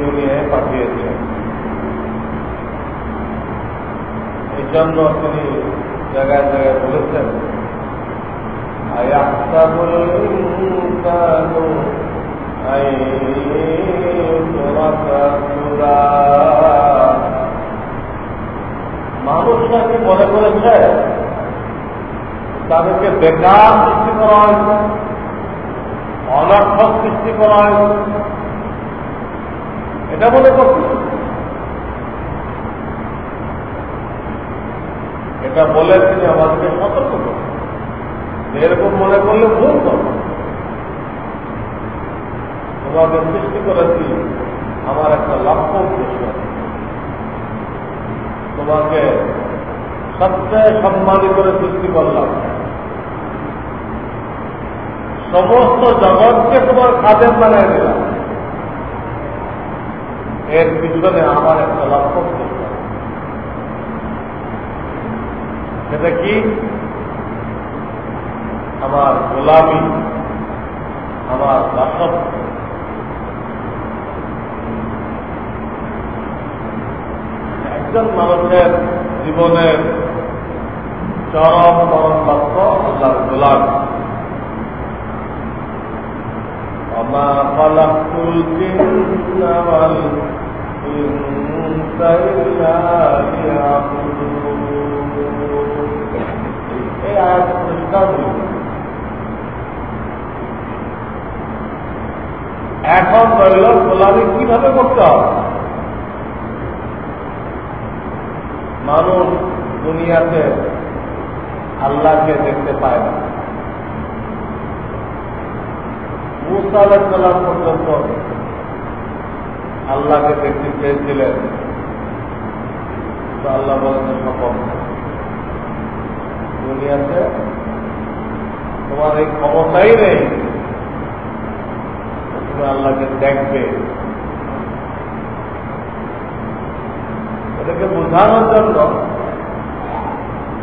দুনিয়ায় পাঠিয়েছেন এই জন্য তিনি জায়গায় জায়গায় বলেছেন মানুষ নাকি মনে করেছে, তাদেরকে বেকার সৃষ্টি করা হয়েছে, অনর্থক সৃষ্টি করা হয়েছে? মনে করছে। এটা বলে তিনি আমাদেরকে সতর্ক করেন। এরকম মনে করলে ভুল করবে তোমাকে সৃষ্টি করেছি, আমার একটা লক্ষ্য উদ্দেশ্য তোমাকে সবচেয়ে সম্মানিত করে সৃষ্টি করলাম। সমস্ত জগৎকে তোমার খাদের বানায় দিলাম। এর পিছনে আমার একটা লক্ষ্য সেটা কি? আমার গোলামি, আমার দাসত্ব। একজন মানুষের জীবনের চরম চরম লক্ষ্য আল্লাহর গোলাম। আমার পালাকুল এখন রইল গোলামি কীভাবে করতে হবে? মানুষ দুনিয়াতে আল্লাহকে দেখতে পায় না। মুসাল পর্যন্ত আল্লাহকে দেখতে চেয়েছিলেন। তো আল্লাহ বলেন সম্ভব দুনিয়াতে তোমার এই ক্ষমতাই নেই। তুমি আল্লাহকে দেখবে। এটাকে বোঝানোর জন্য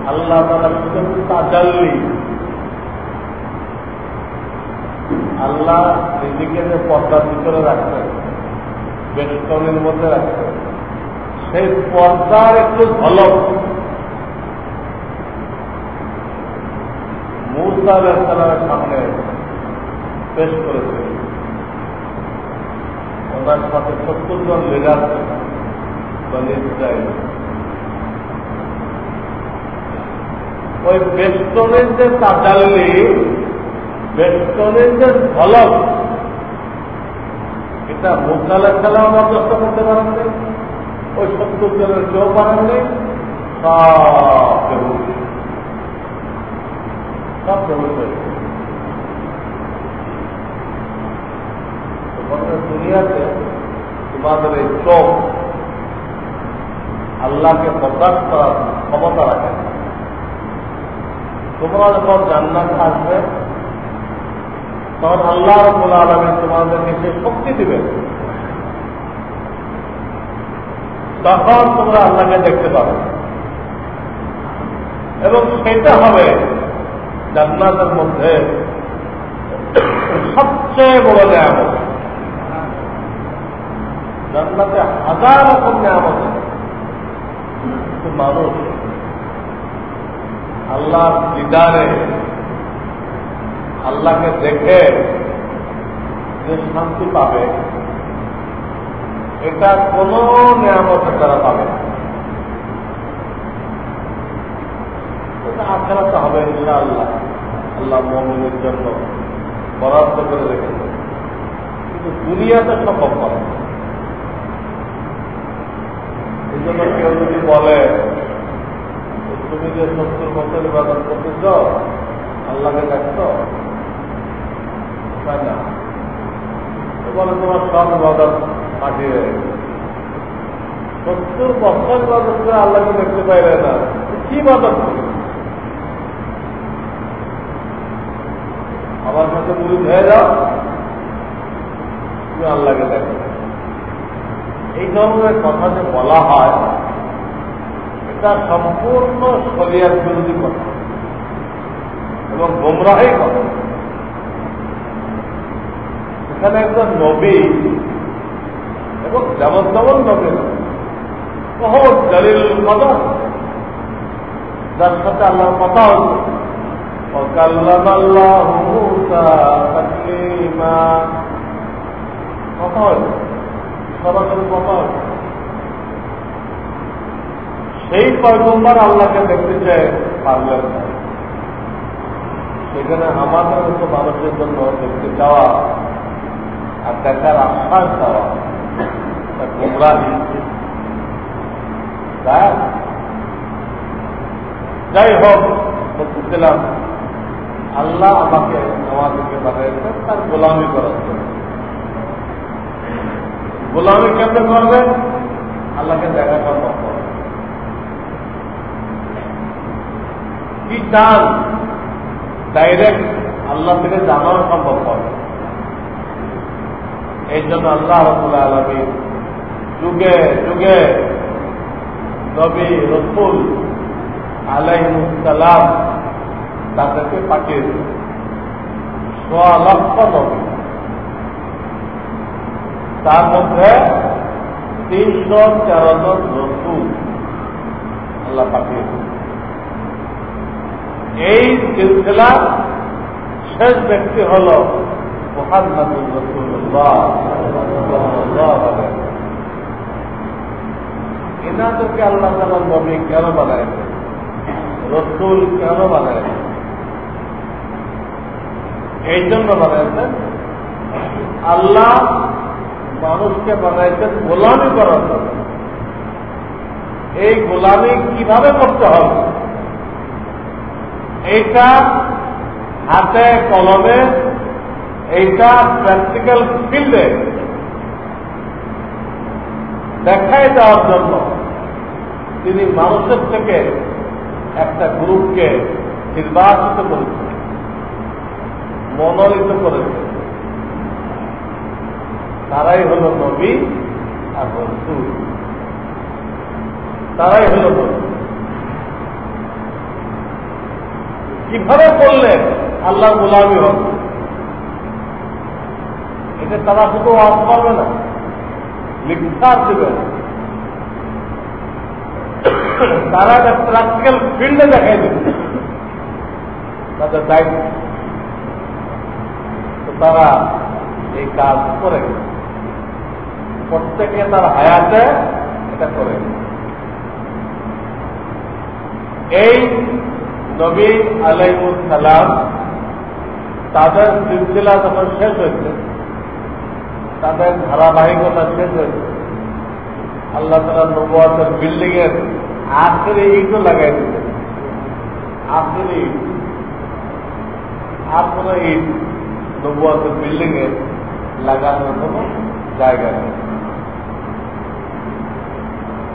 আল্লাহ তারা শুধু তাজাল্লি। আল্লাহ নিজেকে যে পর্দার ভিতরে রাখছেন বেষ্টনের মধ্যে রাখছেন সেই পর্দার একটু ঝলক মুসা আলাইসালামের সামনে পেশ করেছে। ওনার সাথে সত্তর জন লিডার ওই বেষ্টনের যে তাজাল্লি, বেষ্টনের যে ঝলক এটা মুসালা খেলাও বরদাস্ত করতে পারেন নাই ওই সত্তর জনের কেউ পারেন নাই সব দুনিয়াতে তোমাদের এই চোখ আল্লাহকে প্রকাশ করার ক্ষমতা রাখে তোমরা যখন জান্নাত আসবে। তখন আল্লাহ রব্বুল আলমী তোমাদেরকে সে শক্তি দিবেন। তখন তোমরা আল্লাহকে দেখতে পাবে। এবং সেটা হবে জান্নাতের মধ্যে সবচেয়ে বড় নিয়ামত। জান্নাতে হাজার রকম নিয়ামত মানুষ আল্লাহর দিদারে আল্লাহকে দেখে যে শান্তি পাবে, এটা কোন নিয়ামতের দ্বারা পাবে না। আখেরা তো হবে ইনশাআল্লাহ। আল্লাহ আল্লাহ মমিনের জন্য বরাদ্দ করে রেখেছে। কিন্তু দুনিয়াতে সম্ভব করে এই জন্য কেউ যদি বলে, তুমি যে সত্তর বছর ইবাদত করতেছ, আল্লাহকে দেখছ? তাই না। বলে, তোমার সব ইবাদত পাঠিয়ে সত্তর বছর ইবাদত করে আল্লাহকে দেখতে পাইলে না। কি ইবাদত করি আমার কাছে মুড়ি হয়ে যাও। তুমি আল্লাহকে দেখো। এই ধরনের কথা যে বলা হয়, এটা সম্পূর্ণ শরিয়ার বিরোধী কথা এবং গোমরাহী কথা। এখানে একজন নবী এবং যেমন তেমন নবী বহুত দলিল কথা যার সাথে আল্লাহর কথা হচ্ছে وكلم الله موسى تكليما কথা হয়েছে সরাসরি কথা হয়েছে সেই পয়গম্বর আল্লাহকে দেখতে চায় পারলেন না সেখানে আমাদের মতো মানুষের জন্য দেখতে যাওয়া আর দেখার আশ্বাস দেওয়া গোমরাহি যাই হোক বলতেছিলাম আল্লাহ আমাকে আমাদেরকে বানিয়েছেন তার গোলামি করার জন্য গোলামি কেমন করবে আল্লাহকে দেখা সম্ভব করে কি চান ডাইরেক্ট আল্লাহ থেকে জানানো সম্ভব হবে এই জন্য আল্লাহ রবুল্লাহ আলমী যুগে যুগে নবী রসুল আলাইসালাম তাদেরকে পাঠিয়ে দিল সোয়া লক্ষ নবী। তার মধ্যে তিনশো তেরো জন রসুল আল্লাহ পাঠিয়ে দিল এই সিলসিলা শেষ ব্যক্তি হল মোহাম্মদুল রসুল্লাহ এনাদেরকে আল্লাহ তালা নবী কেন বানাইছে রসুল কেন বানাইছে এই জন্য বানাইছেন আল্লাহ মানুষকে বানাইছেন গোলামি করার জন্য এই গোলামি কীভাবে করতে হবে এইটা হাতে কলমে এইটা প্র্যাকটিক্যাল ফিল্ডে দেখায় দেওয়ার জন্য তিনি মানুষের থেকে একটা গ্রুপকে নির্বাচিত করেছেন, মনোনীত করেছেন। তারাই হল নবী আর রসুল। তারাই হল কীভাবে করলে আল্লাহ গোলামি হবে? এটা তারা শুধু ওয়াজ করবে না। লিখার দেবে তারা একটা প্র্যাকটিক্যাল ফিল্ডে দেখাই দেবে, তাদের দায়িত্ব। তো তারা এই কাজ করে। প্রত্যেকে তার হায়াতে এটা করে। এই নবী আলাইমুল সালাম তাদের সিলসিলা যখন শেষ হয়েছে তাদের ধারাবাহিকতা শেষ হয়েছে আল্লাহ তালা নবাতের বিল্ডিং এর আখের ইটও লাগাই দিতে আখের ইট আর কোন ইট নবাতের বিল্ডিং এ লাগানোর কোন জায়গা নেই।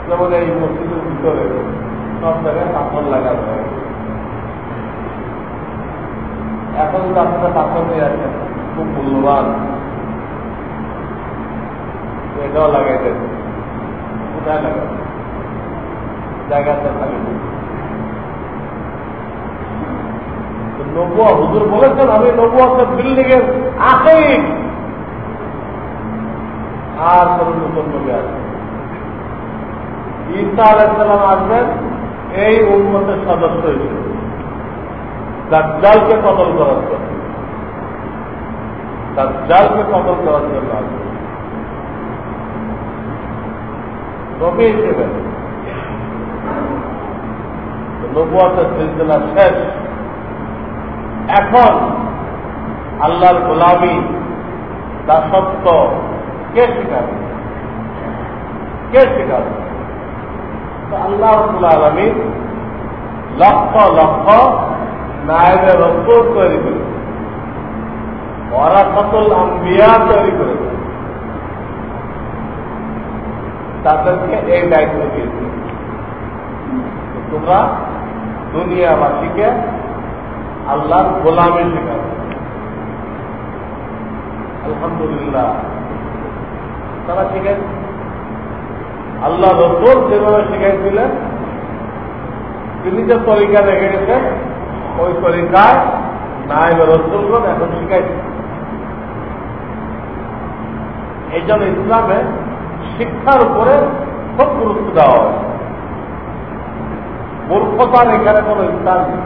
যেমন এই মসজিদের ভিতরে সব জায়গায় পাথর লাগানো হয়। এখন যদি আপনারা পাথর নিয়ে আসেন, খুব মূল্যবান। এটাও নবুয়া হুজুর বলেছেন, আমি নবুয়াতে বিল্ডিং এর আছেই আর কোন নতুন নবী ঈসা আলাইসালাম আসবেন, এই উন্মতের সদস্য হিসেবে। কতল করার জন্য? কতল করার জন্য আসবে নবী হিসেবে। নবুয়াতের সিলসিলা শেষ। এখন আল্লাহর গোলামি দাসত্ব কে শিখাবে কে শিখাবে আল্লাহ আলমী লক্ষ লক্ষ নায়বের রসুল তৈরি করেছে ওরাফতুল আম্বিয়া তৈরি করেছে তাদেরকে এই দায়িত্ব দিয়েছে। তোমরা দুনিয়াবাসীকে আল্লাহর গোলামে শেখাবে আলহামদুলিল্লাহ। তারা শিখেছে আল্লাহ রসুল যেভাবে শিখাইছিলেন, তিনি যে তরিকা রেখে গেছেন, ওই তরিকায় নায়ব রসুলগণ এখন শিখাইছে এই জন্য ইসলামে শিক্ষার উপরে খুব গুরুত্ব দেওয়া হয়। মূর্খতার এখানে কোন স্থান নেই।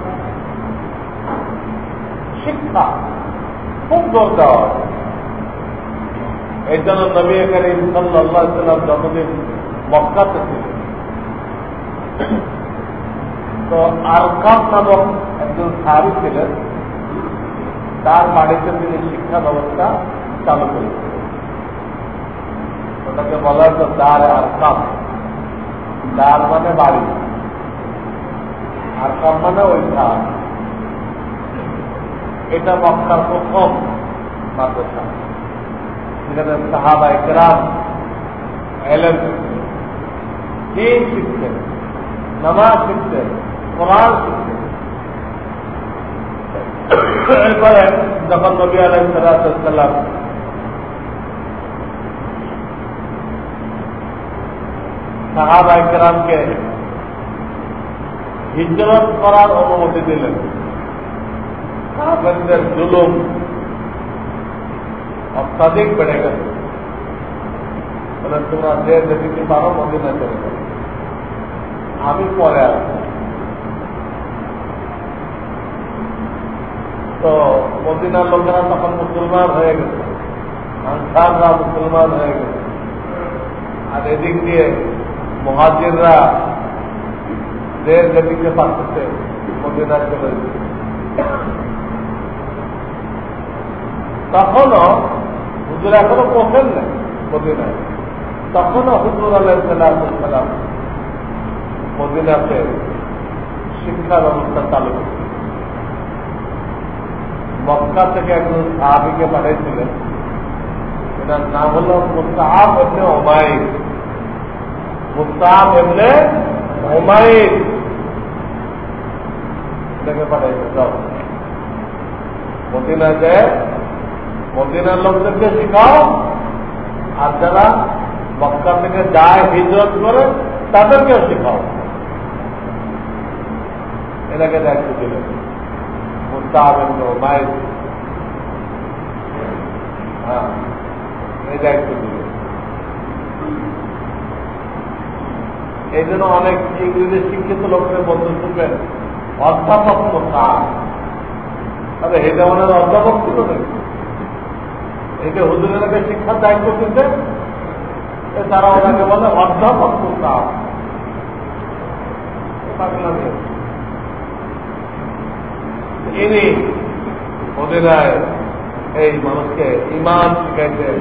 শিক্ষা খুব জোর দেওয়া হয়। এই জন্য নবী এখানে সাল্লাহ সাল্লাম যতদিন মক্কাতে ছিলেন তো আরকাম নামক একজন সাহাবি ছিলেন, তার বাড়িতে তিনি শিক্ষা ব্যবস্থা চালু করেছিলেন। ওটাকে বলা হতো দার আরকাম দার মানে বাড়ি। আরকাম মানে ওই ধার এটা মক্কার প্রথম মাদ্রাসা। যেখানে সাহাবা একরাম এলেন দিন শিখতেন, নামাজ শিখতেন, কোরআন শিখতেন। এরপরে যখন নবী আলাই সাল্লাম সাহাবা একরামকে হিজরত করার অনুমতি দিলেন। সাহাবাদের জুলুম অত্যাধিক বেড়ে গেছে। বলে, তোমরা যে যেতে পারো মদিনা চলে আমি পরে আসব। তো মদিনার লোকেরা তখন মুসলমান হয়ে গেছে। আনসাররা মুসলমান হয়ে গেছে। আর এদিক দিয়ে মহাজিররা দেশ যেদিকে পাচ্ছে মদিনার চলে তখনও হুজুর এখনও পৌঁছেন না মদিনায়। তখনও হুজুর আলাইসালাম মদিনাতে শিক্ষা ব্যবস্থা চালু করছে মক্কা থেকে একজন সাহাবিকে পাঠিয়েছিলেন এটার নাম হল মুস্তাহাব এমনি মুস্তাহাব এমনি ওমাইর এটাকে পাঠাইছে যাও মদিনা যে মদিনার লোকদেরকে শিখাও। আর যারা মক্কা থেকে যায় হিজরত করে, তাদেরকেও শিখাও। এটাকে দায়িত্ব দিলেন মুস্তাহাবেন্দ্র মায়ের হ্যাঁ এই দায়িত্ব দিলেন। এই জন্য অনেক ইংরেজি শিক্ষিত লোকদের বলতে শুনবেন, অধ্যাপক তাহলে এটা ওনার অধ্যাপক ছিল নাকি এটা হুজুরের শিক্ষার দায়িত্ব দিতে তারা ওনাকে বলে অধ্যাপক মোস্তাহাব ইনি মদিনায় এই মানুষকে ইমান শিখাইতেন,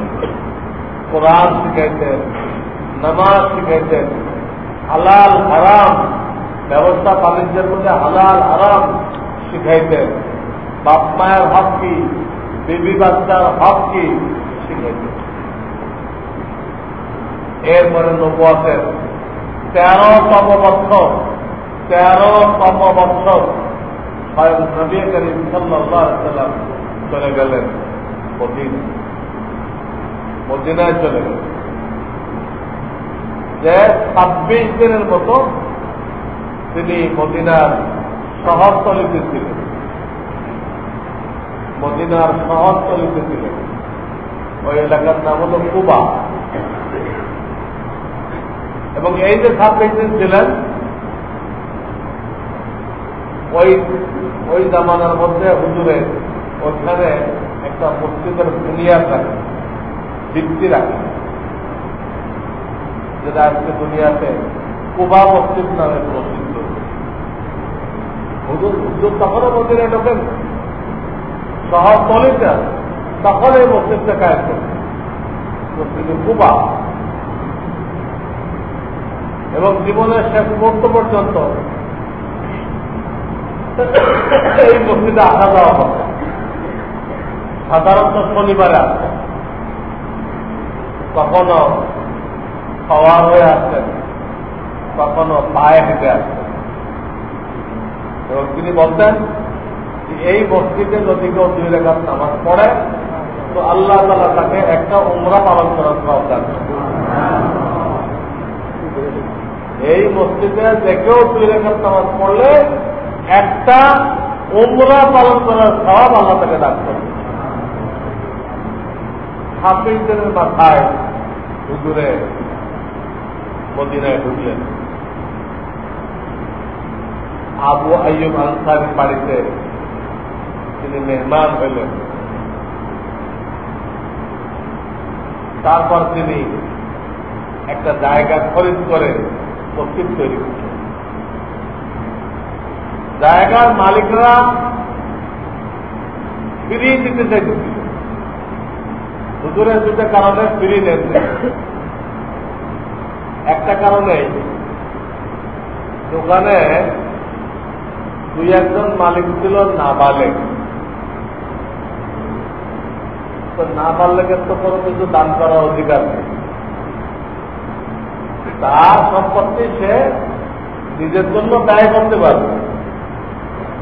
কোরআন শিখাইতেন, নামাজ শিখাইতেন। হালাল, হারাম ব্যবস্থা বাণিজ্যের মধ্যে হালাল, হারাম শিখাইতেন বাপ মায়ের হক কি বিবি বাচ্চার হক কি শিখাইতেন এরপরে নবুয়াতের তেরোতম বছর তেরোতম বছর স্বয়ং নবী করিম সাল্লাম চলে গেলেন মদিনা মদিনায় চলে গেলেন। যে ছাব্বিশ দিনের মতো তিনি মদিনার শহরতলিতে ছিলেন। মদিনার শহরতলিতে ছিলেন। ওই এলাকার নাম হল কুবা। এবং এই যে ছাব্বিশ দিন ছিলেন, ওই ওই জামানার মধ্যে হুজুরের ওখানে একটা মসজিদের বুনিয়াদ রাখে ভিত্তি রাখে যেটা আজকে দুনিয়াতে কুবা মসজিদ নামে প্রসিদ্ধ। হুজুর হুজুর তখনও মন্দিরে ঢোকেন? শহর তখন এই মসজিদটা কুবা। এবং জীবনের শেষ মুহূর্ত পর্যন্ত এই মসজিদে আসা যাওয়া হবে সাধারণত শনিবারে আসেন কখনো খাওয়ার হয়ে আসতেন কখনো পায়ে হেঁটে আসতেন এবং তিনি বলতেন এই মসজিদে যদি কেউ দুই রেখার নামাজ পড়ে, তো আল্লাহ তালা তাকে একটা উমরা পালন করার সব এই মসজিদে যে কেউ দুই রেখার নামাজ পড়লে একটা উমরা পালন করার সব আল্লাহ তাকে দান করবে দিনের মাথায় হুজুরে মদিনায় ঢুকলেন। আবু আইয়ুব আনসারের বাড়িতে তিনি মেহমান হইলেন। তারপর তিনি একটা জায়গা খরিদ করে মসজিদ তৈরি করলেন। জায়গার মালিকরা ফিরিয়ে দিতে চাইতেছিল। হুজুরের দুটো কারণে ফিরিয়ে নেন একটা কারণে, দোকানে দুই একজন মালিক ছিল নাবালেক তো নাবালেকের তো কোনো কিছু দান করার অধিকার নেই। তার সম্পত্তি সে নিজের জন্য ব্যয় করতে পারবে।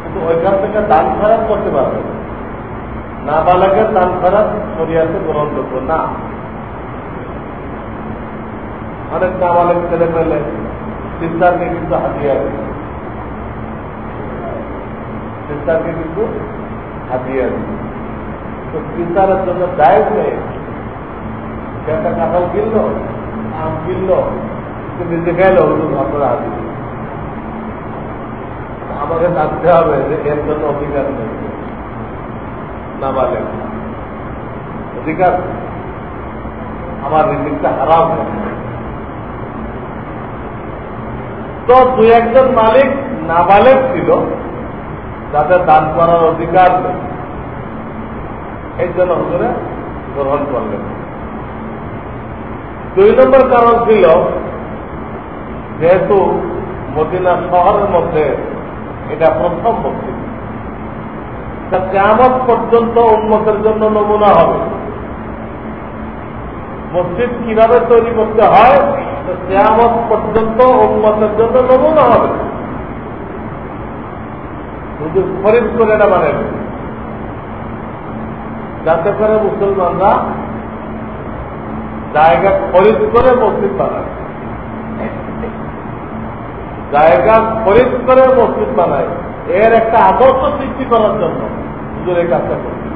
কিন্তু ওইখান থেকে দান খারাপ করতে পারবে নাবালকের দান খারাপ সরিয়াতে গ্রহণযোগ্য না। অনেক নাবালক ছেলে পেলে চিন্তাকে কিন্তু হাতিয়ে দিচ্ছে চিন্তাকে কিন্তু হাতিয়ে দিচ্ছে তো চিন্তার জন্য দায় নেই। সে একটা কাঁঠাল কিনলো, আম কিনলো নিজে গেল হুজুর আপনারা হাতি আমাকে জানতে হবে যে এর জন্য অধিকার নেই। নাবালেক। অধিকার? আমার রিজিকটা হারাম তো দুই একজন মালিক নাবালেক ছিল যাদের দান করার অধিকার নেই। এই জন্য হুজুরে গ্রহণ করলেন। দুই নম্বর কারণ ছিল, যেহেতু মদিনা শহরের মধ্যে এটা প্রথম মসজিদ। তা কেমন পর্যন্ত উন্মতের জন্য নমুনা হবে। মসজিদ কীভাবে তৈরি করতে হয় কেয়ামত পর্যন্ত উন্মতের জন্য নমুনা হবে। শুধু খরিদ করে না মানে যাতে করে মুসলমানরা জায়গা খরিদ করে মসজিদ বানায়। জায়গা খরিদ করে মসজিদ বানায়। এর একটা আদর্শ সৃষ্টি করার জন্য হুজুরের কাজটা করছে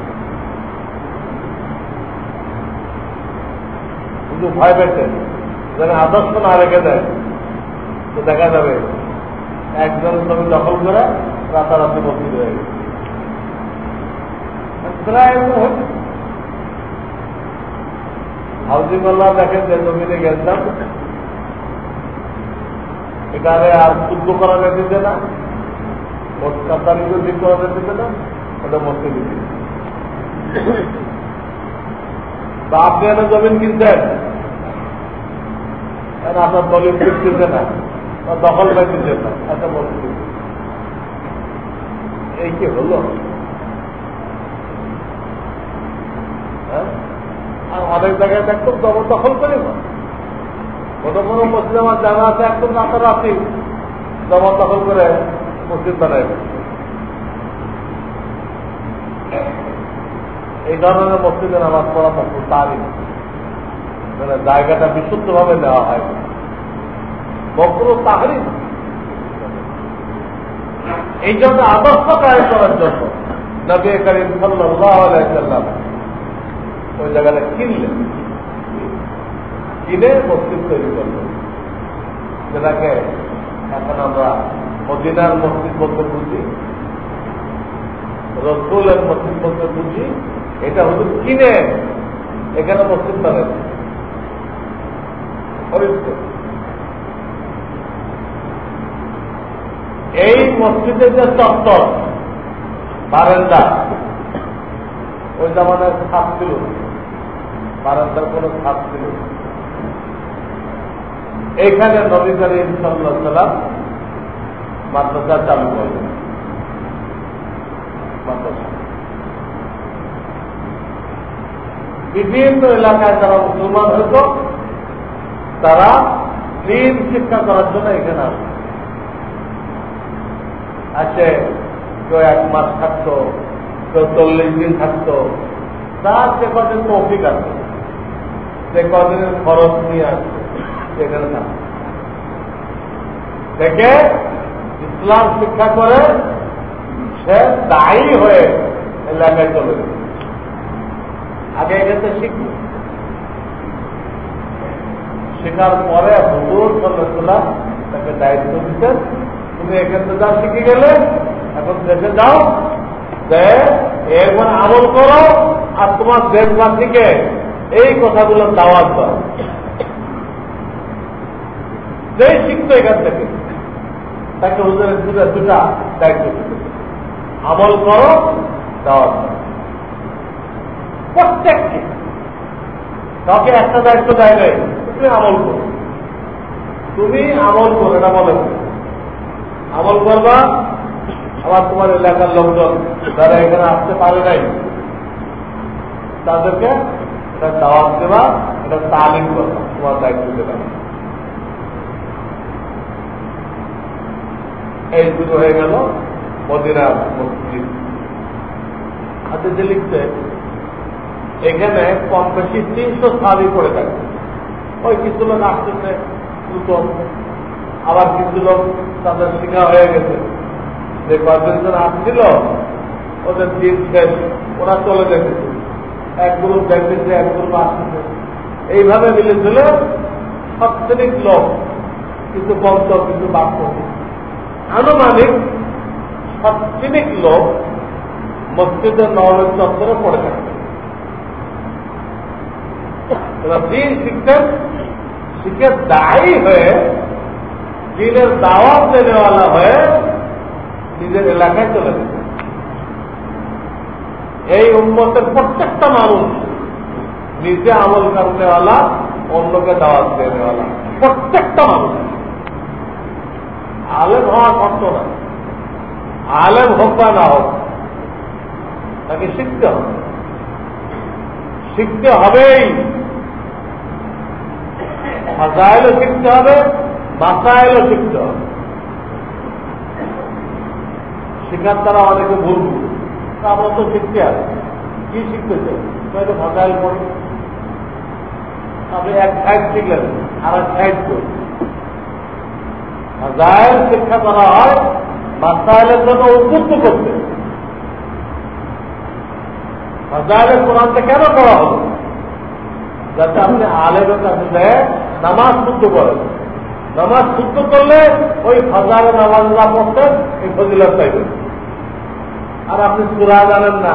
শুধু ভয় পেতে যেন আদর্শ না রেখে দেয়, তো দেখা যাবে একজন জমি দখল করে রাতারাতি মসজিদ হয়ে গেছে। প্রায় দেখেন যে জমিনে গেছিলাম। এখানে আর শুদ্ধ করা যেতেছে না। কাতারিকে ঠিক করা যেতেছে না, ওটা মসজিদ। বা আপনি জমিন আপনার দলিল কিনতেছে না? দখল পাইতেছে না? একটা মসজিদ এই কি হলো? হ্যাঁ? আর অনেক জায়গায় একদম জবরদখল করে না। কোনো কোনো মসজিদ আমার জানা আছে একদম রাতারাতি জবরদখল করে মসজিদ বানাই এই ধরনের মসজিদে নামাজ পড়া তখন তারই মানে জায়গাটা বিশুদ্ধভাবে নেওয়া হয়। বক্র তাহারই এই জন্য আদর্শ কায় করার জন্য নবী করিম আলাইসাল্লাম ওই জায়গাটা কিনলেন। কিনে মসজিদ তৈরি করলেন। যেটাকে এখন আমরা মদিনার মসজিদ বলতে বুঝি, রসুলের মসজিদ বলতে বুঝি, এটা হলো কিনে। এখানে মসজিদ বানাবে এই মসজিদের যে চত্বর, বারান্দা, ওই জামানায় ছাপ ছিল। বারান্দার কোন ছাপ ছিল এইখানে নবী করিম মাদ্রাসা চালু করলেন। বিভিন্ন এলাকায় যারা মুসলমান হইত তারা দিন শিক্ষা করার জন্য এখানে আসে। আছে কেউ এক মাস থাকতো, কেউ চল্লিশ দিন থাকতো। তার যে কদিন তৌফিক আছে, সে কদিনের খরচ নিয়ে আসছে সেখানে থাকতো থেকে ইসলাম শিক্ষা করে সে দায়ী হয়ে এলাকায় চলে আগে এখানে শিখব শেখার পরে হুজুর সাল্লাহ তাকে দায়িত্ব দিতেন, তুমি এক্ষেত্রে যা শিখে গেলে, এখন দেশে যাও, যে এখন আমল করো আর তোমার দেশবাসীকে এই কথাগুলো দাওয়াত দাও। যেই শিখতো এখান থেকে, তাকে হুজুরের দুটা দুটা দায়িত্ব দিতে আমল করো, দাওয়াত দাও। প্রত্যেককে কাউকে একটা দায়িত্ব দেয় তুমি আমল করো। তুমি আমল করো, এটা বলে। আমল করবা, আবার তোমার এলাকার লোকজন, যারা এখানে আসতে পারে নাই, তাদেরকে এটা দাওয়াত দেবা, এটা তালিম করবা, তোমার দায়িত্ব দেবা। এই দুটো হয়ে গেল মদিনা মসজিদ। হাতে যে লিখছে, এখানে কম বেশি তিনশো সাবি পড়ে থাকে। ওই কিছু লোক আসতেছে নতুন আবার কিছু লোক তাদের শিখা হয়ে গেছে। যে কয়েকজন আসছিল, ওদের দিন শেষ। ওরা চলে যেতেছে। এক গ্রুপ দেখতেছে, এক গ্রুপ আসতেছে। এইভাবে মিলে ছিল সবচেয়ে লোক, কিছু বলতো কিছু বাক্য। আনুমানিক সবচেয়ে লোক মসজিদের নবমের চত্বরে পড়ে থাকবে দিন শিখতেন শিখে দায়ী হয়ে দিনের দাওয়াত দেনেওয়ালা হয়ে নিজের এলাকায় চলে যেত। এই উন্মতের প্রত্যেকটা মানুষ নিজে আমল করেওয়ালা অন্যকে দাওয়াত দেনেওয়ালা প্রত্যেকটা মানুষ। আলেম হওয়া কষ্ট না। আলেম হোক বা না হোক, তাকে শিখতে হবে। শিখতে হবেই। ফাজাইলও শিখতে হবে মাসাইলও শিখতে হবে। শেখার দ্বারা অনেকে ভুল আমরা তো শিখতে হবে। কি শিখতে চাই? তো ফাজাইল পড়ি। আপনি এক সাইড শিখলেন আর এক সাইড করি ফাজাইল শিক্ষা করা হয় মাসাইলের জন্য উদ্বুদ্ধ করতে। ফাজাইলের কোরআনটা কেন করা হলো? যাতে আপনি আলেমের কাছে নামাজ শুদ্ধ করেন নামাজ শুদ্ধ করলে ওই ফাজারে নামাজ না পড়তেন এই ফজিলার চাইবেন আর আপনি সুরা জানেন না,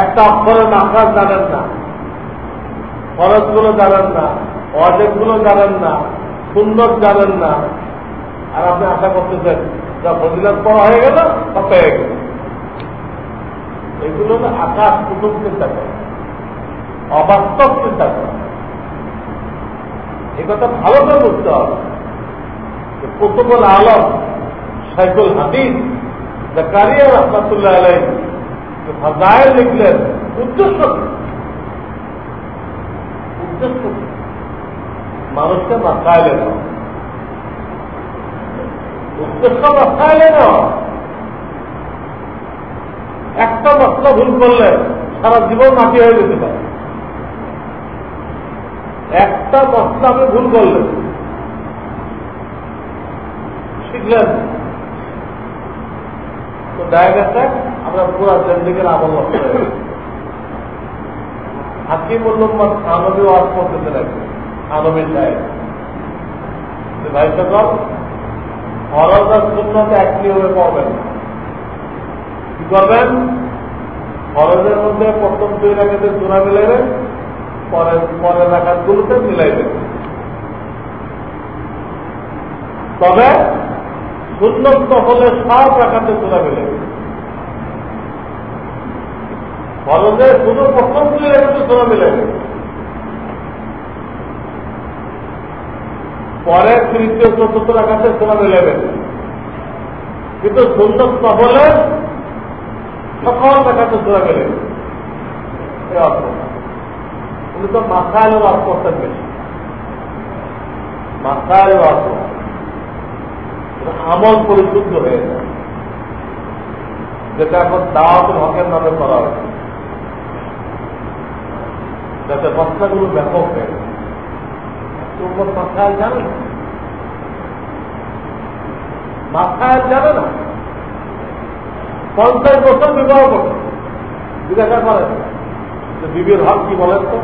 একটা অক্ষরে নাকাজ জানেন না খরচগুলো জানেন না অজেবগুলো জানেন না সুন্দর জানেন না। আর আপনি আশা করতেছেন, যা ফজিলাত পড়া হয়ে গেল, তা পেয়ে গেল। এগুলো আকাশ কুটুম চিন্তা করে, অবাস্তব চিন্তা করে। এ কথা ভালো করে বুঝতে হবে কুতুবুল আলম সাইকুল হাদিস, জাকারিয়া রহমতুল্লাহ আলাই ফাজায় লিখলেন, উদ্দেশ্য উদ্দেশ্য মানুষকে মাথায় লেন উদ্দেশ্য মাথায় লেন একটা মশলা ভুল করলে সারা জীবন মাটি হয়ে যেতে পারে। একটা মশলা আপনি ভুল করলেন শিখলেন? তো ডায়াগ্রামটা আমরা পুরো জেন্দিকের আমল হাকিম উল্লম্মদ আনবী ওয়াজ করতেছেন একদিন আনবী সাহেব ভাই সকল, ফরজ আর শূন্যতে একটি হয়ে পড়বেন। কি করবেন? ফরজের মধ্যে প্রথম দুই রাখাতে চূড়া মিলাইবেন পরের পরের রাখাত গুলোতে মিলাইবেন তবে সুন্নত হলে সব রাখাতে চূড়া মিলাইবেন ফরজে শুধু প্রথম দুই রাখাতে চূড়া মিলাইবেন পরে তৃতীয়, চতুর্থ রাখাতে চূড়া মিলাইবেন কিন্তু সুন্নত হলে সকল চূড়া মিলাইবেন এই অর্থ। উনি তো মাথায় ওয়াজ করতেন বেশি। মাথায় ওয়াজ আমল পরিশুদ্ধ হয়ে যায়। যেটা এখন দাওয়াতুল হকের নামে করা হয়েছে। যাতে মশলাগুলো ব্যাপক হয়ে যায়। তোমার মাথায় জানে মাথায় জানে না? পঞ্চাশ বছর বিবাহ করছে। জিজ্ঞাসা করেন, যে বিবির হক কি বলেন তো?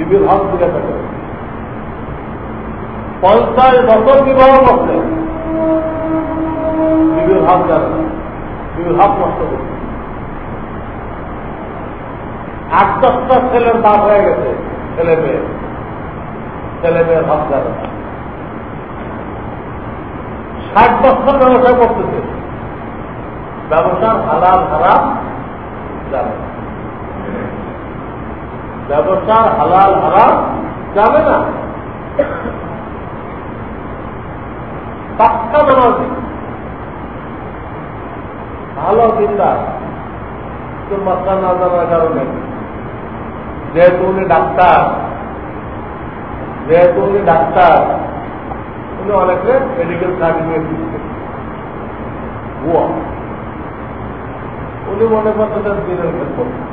বিবির হক জিজ্ঞাসা করেন পঞ্চাশ বছর বিবাহ করছে বিবির হক জানে বিবির হক নষ্ট করছে আট দশটা ছেলের বাপ হয়ে গেছে, ছেলে মেয়ে। ছেলে মেয়ের জানে না। ষাট বছর ব্যবসা করতেছে। ব্যবসার হালাল, হারাম জানে না। ব্যবসার হালাল, হারাম জানে না। পাক্কা নামাজি। ভালো চিন্তা তোর মাথা না জানার কারণে। যেহেতু উনি ডাক্তার, যেহেতু উনি ডাক্তার, উনি অনেকে মেডিকেল সার্টিফিকেট দিচ্ছেন উনি মনে করতেন দিনের ক্ষেত্র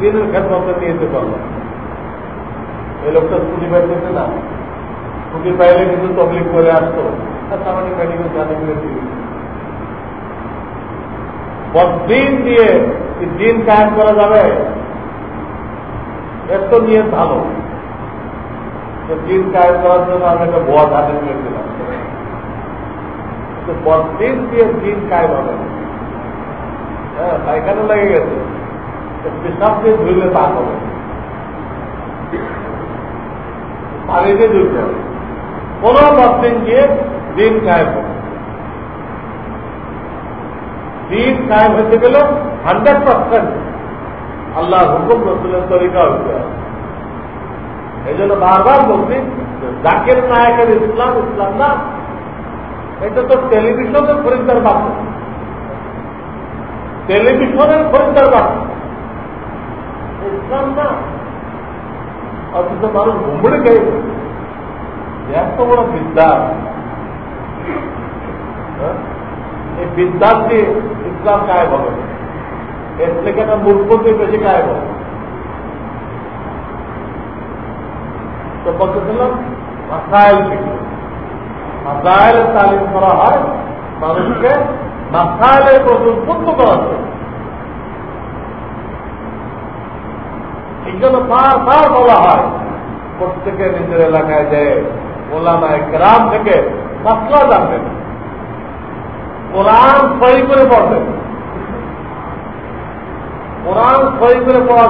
দিনের ক্ষেত্রে নিয়ে পারল। এই লোকটা ছুটি পাইতেছে না। ছুটি পাইলে কিন্তু তবলিক করে আসতো। সামান্য মেডিকেল সার্টিফিকেট দিয়ে দিন দিয়ে দিন কায়েম করা যাবে? এর তো নিয়ে ভালো। দিন কায়েম করার জন্য আমি একটা বড় সার্টিফিকেট দিলাম। দিন দিয়ে দিন কায়েম হবে। হ্যাঁ পায়খানা লেগে গেছে। পেশাব দিয়ে ধুইলে পাক হবে। পানি দিয়ে ধুইতে হবে কোন দিন গিয়ে দিন কায়েম হবে। দিন কায়েম হতে গেলে হান্ড্রেড পার্সেন্ট আল্লাহ হুকুম রসুলের তরিকা হতে হবে। এই জন্য বারবার বলছি জাকের নায়কের ইসলাম ইসলাম না। এটা তো টেলিভিশনে খরিদ্দার মাধ্যম টেলিভিশনের খরিদ্দার বাড়ছে ইসলাম না। অথচ মানুষ ঘুমড়ে গেছে এত বড় বিদ্যা। হ্যাঁ? এই বিদ্যার দিয়ে ইসলাম কায় হবে। এর থেকে একটা মূর্খকে বেশি কায় হবে। তো বলতেছিলাম মাসাইল থেকে মাসাইল তালিম করা হয় মানুষকে মাসাইলের প্রতি উদ্বুদ্ধ করা যায় এই জন্য তার তার বলা হয়। প্রত্যেকে নিজের এলাকায় যে ওলামায় গ্রাম থেকে মশলা জানবেন কোরআন সহি করে পড়বেন কোরআন সহি করে পড়া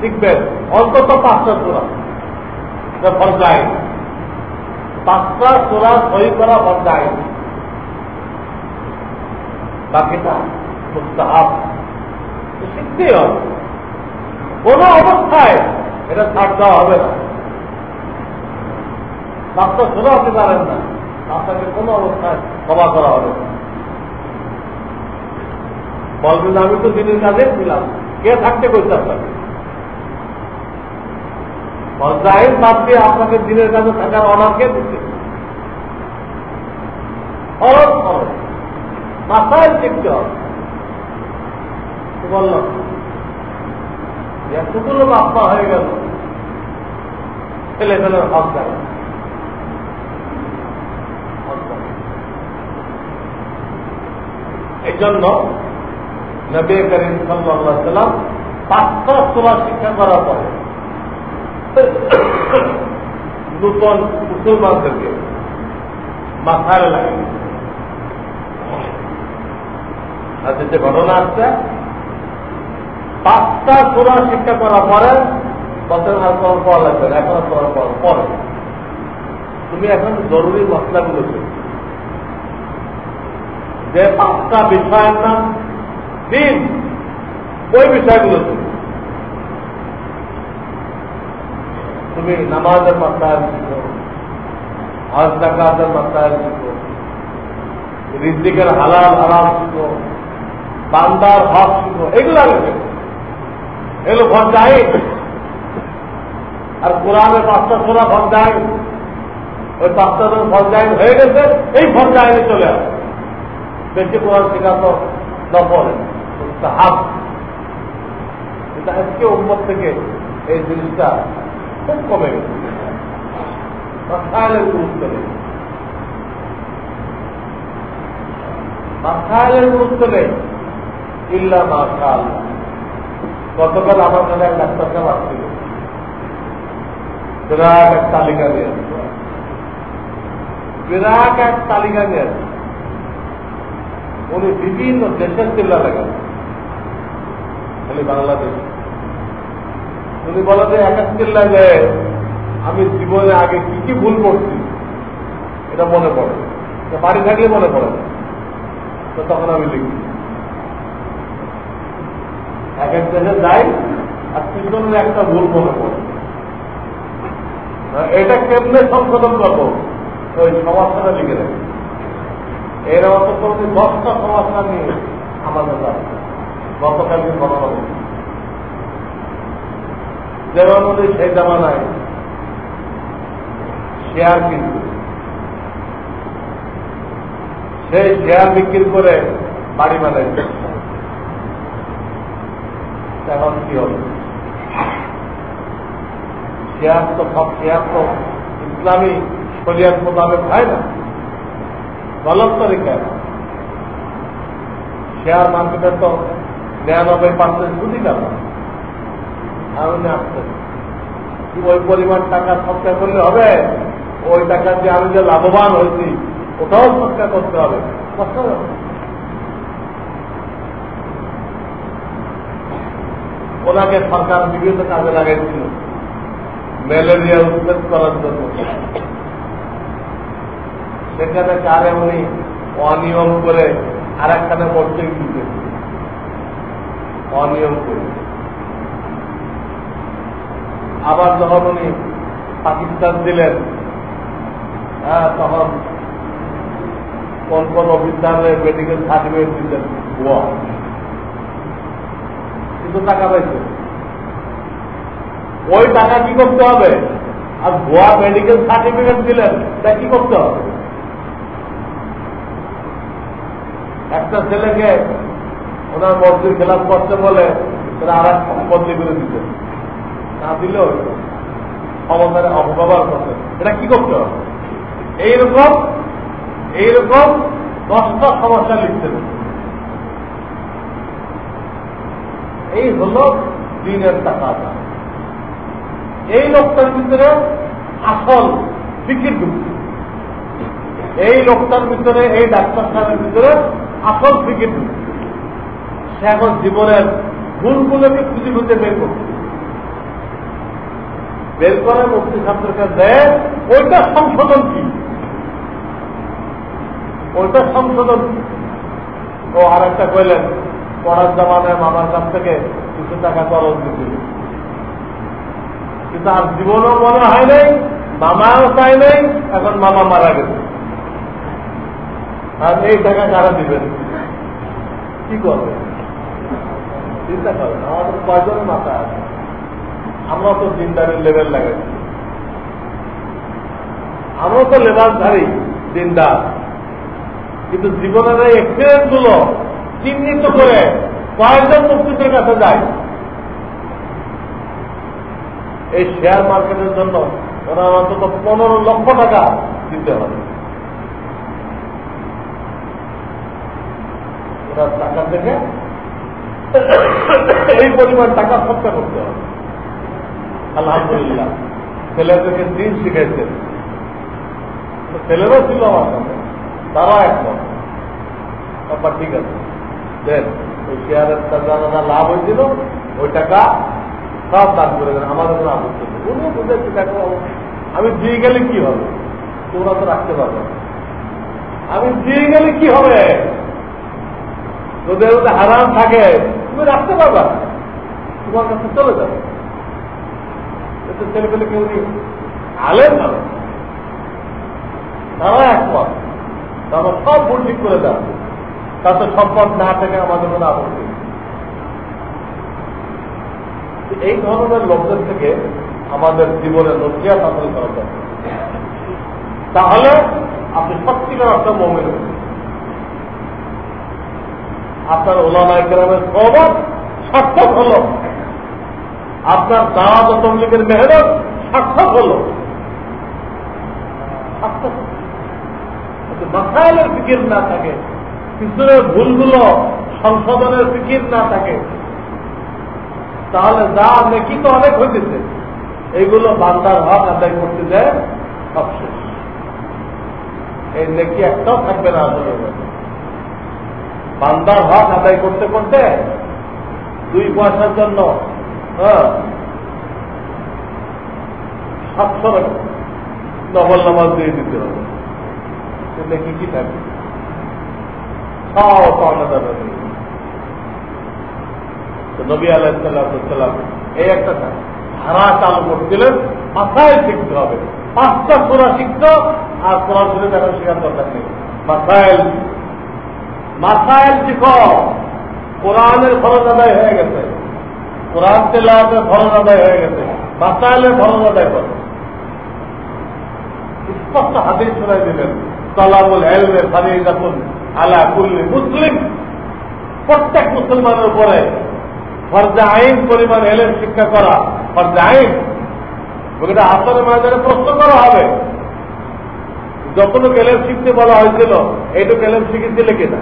শিখবেন। অন্তত পাঁচটা সুরা। ফরজাই। পাঁচটা সুরা সহি করা ফরজাই। বাকিটা শিখতেই হবে। কোন অবস্থায় এটা ছাড় দেওয়া হবে না। পাঁচটা সুরা আপনি পারেন না। রাস্তাকে কোন অবস্থায় ক্ষমা করা হবে বলবেন আমি তো দিনের কাজে ছিলাম। কে থাকতে করতে আপনাকে? জাহির বাদ দিয়ে আপনাকে দিনের কাজে থাকার অনার কে দিচ্ছে খরচ খরচ মাথায় শিখতে হবে। বললাম? এতগুলো বাপ্পা হয়ে গেল। ছেলে ফেলে হক যায় এই জন্য নবী করিম সাল্লাহ সাল্লাম পাঁচটা সোলা শিক্ষা করার পরে নূতন মুসলমানদেরকে মাথায় লাগে যে ঘটনা আসছে পাঁচটা সোলা শিক্ষা করার পরে বছর আর করার পর লাগবে না এখন করার পর, পরে। তুমি এখন জরুরি মশলাগুলো যে পাঁচটা বিষয়ের নাম, দিন, ওই বিষয়গুলো তুমি নামাজের মাত্রায় শিখো হজ ডাকাতের মাত্রায় শিখো ঋদ্দিকের হালাল হারাম শিখো বান্দার হক শিখো এগুলো আগে এগুলো ভরজাই আর কোরআনের পাঁচটা সোনা ভরজাই ওই পাঁচটা জন ভরজাইন হয়ে গেছে, এই ভরজাইনে চলে আসে। বেশি কোরআন শেখা তো নফল। হাফ। আজকে উন্মত থেকে এই জিনিসটা খুব কমে গেছে। মাসাইলের গুরুত্ব নেই। মাসাইলের গুরুত্ব নেই। ইল্লা মাসা আল্লাহ গতকাল আমার কাছে এক ডাক্তার সাহেব আসছিল বিরাট এক তালিকা নিয়ে বিরাট এক তালিকা নিয়ে উনি বিভিন্ন দেশের চিল্লা লাগান। খালি বাংলাদেশ। উনি বলে যে, এক এক চিল্লা যে, আমি জীবনে আগে কি কি ভুল করছি, এটা মনে পড়ে। বাড়ি থাকলে মনে পড়ে। তো তখন আমি লিখি। এক এক দেশে যাই, আর পিছনের একটা ভুল মনে পড়ে। এটা কেমনে সংশোধন করব? ওই সমাজটা লিখে রাখি এর অত প্রতি দশটা সমস্যা নিয়ে আমাদের গতকালকে বলে যেমন উনি সেই জামানায় শেয়ার কিনবে সেই শেয়ার বিক্রি করে বাড়ি বানাই এখন কি হবে। শেয়ার তো সব শেয়ার তো ইসলামী শরিয়াত মোতাবেক হয় না, গলত তরিকা শেয়ার মার্কেটে তো নিরানব্বই পার্সেন্ট সুদি আর উনি আসছেন ওই পরিমাণ টাকা সৎকা করলে হবে? ওই টাকা দিয়ে আমি যে লাভবান হয়েছি, ওটাও সৎকা করতে হবে। কষ্ট ওনাকে সরকার বিভিন্ন কাজে লাগাইছিল। ম্যালেরিয়া উচ্ছেদ করার জন্য। সেখানে কারে উনি অনিয়ম করে আর একখানে পড়তে দিতে অনিয়ম করে। আবার যখন উনি পাকিস্তান দিলেন হ্যাঁ তখন কোন কোন অফিসারের মেডিকেল সার্টিফিকেট দিতেন গোয়া কিছু টাকা পাইছে। ওই টাকা কি করতে হবে? আর ভুয়া মেডিকেল সার্টিফিকেট দিলেন তা কি করতে হবে? একটা ছেলেকে ওনার মন্ত্রী খেলাপ করতে বলে, তারা আর এক বদলি করে দিতে না দিলেও ক্ষমতার অপব্যবহার করতে এটা কি করতে হবে? এইরকম এইরকম দশটা সমস্যা লিখতে হবে। এই হল দিনের টাকা এই লোকটার ভিতরে আসল ফিকির ঢুকছে এই লোকটার ভিতরে, এই ডাক্তার সাহেবের ভিতরে আসল ফিকির ঢুকছে সে এখন জীবনের ভুলগুলোকে খুঁজে খুঁজে বের করছে। বের করে মুক্তি ছাত্রকে দেয়, ওইটা সংশোধন কি? ওইটা সংশোধন কি? ও আর একটা কইলেন পড়ার জামানায় মামার কাছ থেকে কিছু টাকা করজ দিছিল কিন্তু আর জীবনও মনে হয় নাই, মামাও চাই নাই, এখন মামা মারা গেছে। আর এই টাকা কারা দিবেন? কি করবে? চিন্তা করেন, আমাদের কয়জন মাথা আছে? আমরা তো দিনদারের লেভেল লাগাইছি আমরা তো লেবাসধারী, দিনদার। কিন্তু জীবনের এই এক্সপিরিয়েন্সগুলো চিহ্নিত করে কয়েকজন মুক্তিদের কাছে যায়। এই শেয়ার মার্কেটের জন্য ওরা অন্তত পনেরো লক্ষ টাকা দিতে হবে। ওরা টাকা থেকে এই পরিমাণ টাকা খরচা করতে হবে। আলহামদুলিল্লাহ। ছেলেদেরকে দিন শিখাইছেন ছেলেরাও ছিল আমার সাথে। তারা একমত। ব্যাপার ঠিক আছে। দেন। ওই শেয়ারের যারা লাভ হয়েছিল, ওই টাকা সব দান করে দেন। আমাদের কোনো আপত্তি নেই। উনি বুঝেছি, দেখো, আমি দিয়ে গেলে কি হবে? তোমরা তো রাখতে পারবে আমি দিয়ে গেলে কি হবে? তোদের যদি হারাম থাকে। তুমি রাখতে পারবা তোমার কাছে চলে যাবে এতে ছেলে পেলে কেউ নেই। আলেন তারা একমত। তারা সব ভুল করে দেওয়া। তাতে সম্পদ না থেকে আমাদের কোনো আপত্তি এই ধরনের লোকদের থেকে আমাদের জীবনে নথিয়া হাসিল করা দরকার। তাহলে আপনি সত্যিকার অর্থ মমিন আপনার ওলামাই গ্রামের সবর সার্থক হল। আপনার দাওয়াত তবলিগের মেহনত সার্থক হল। মাথায়ের ফিকির না থাকে পিছনের ভুলগুলো সংশোধনের ফিকির না থাকে। তাহলে যা নেকি তো অনেক হইতেছে। এইগুলো বান্দার হক আদায় করতে দেয় সব শেষ। এই নেকি একটাও থাকবে না আসলে বান্দার হক আদায় করতে করতে দুই পয়সার জন্য হ্যাঁ সাতশো নবল নামাজ দিয়ে দিতে হবে। নেকি কি থাকবে? সব পাওনা যাবে। নবী আলাইসাল্লাম এই একটা ধারা চালু করছিলেন, মাথায় শিখতে হবে। পাঁচটা সোরা শিখত আর কোরআন শুনে তারা শেখার দরকার নেই। মাথায় মাথায় শিখ। কোরআনের ফরজ আদায় হয়ে গেছে। কোরআন তেলাওয়াতের ফরজ আদায় হয়ে গেছে। মাসাইলের ফরজ আদায় করে। স্পষ্ট হাতে শোনাই দিলেন। তলাবুল এলমে ফারিদাতুন। আলা কুল্লি মুসলিম। প্রত্যেক মুসলমানের উপরে ফর্জা আইন পরিমাণ এলেন শিক্ষা করা, ফর্জা আইন। ওটা আসলে ময়দানে প্রশ্ন করা হবে। যতটুকু এলেম শিখতে বলা হয়েছিল, এইটুকু এলেম শিখেছিলে কিনা?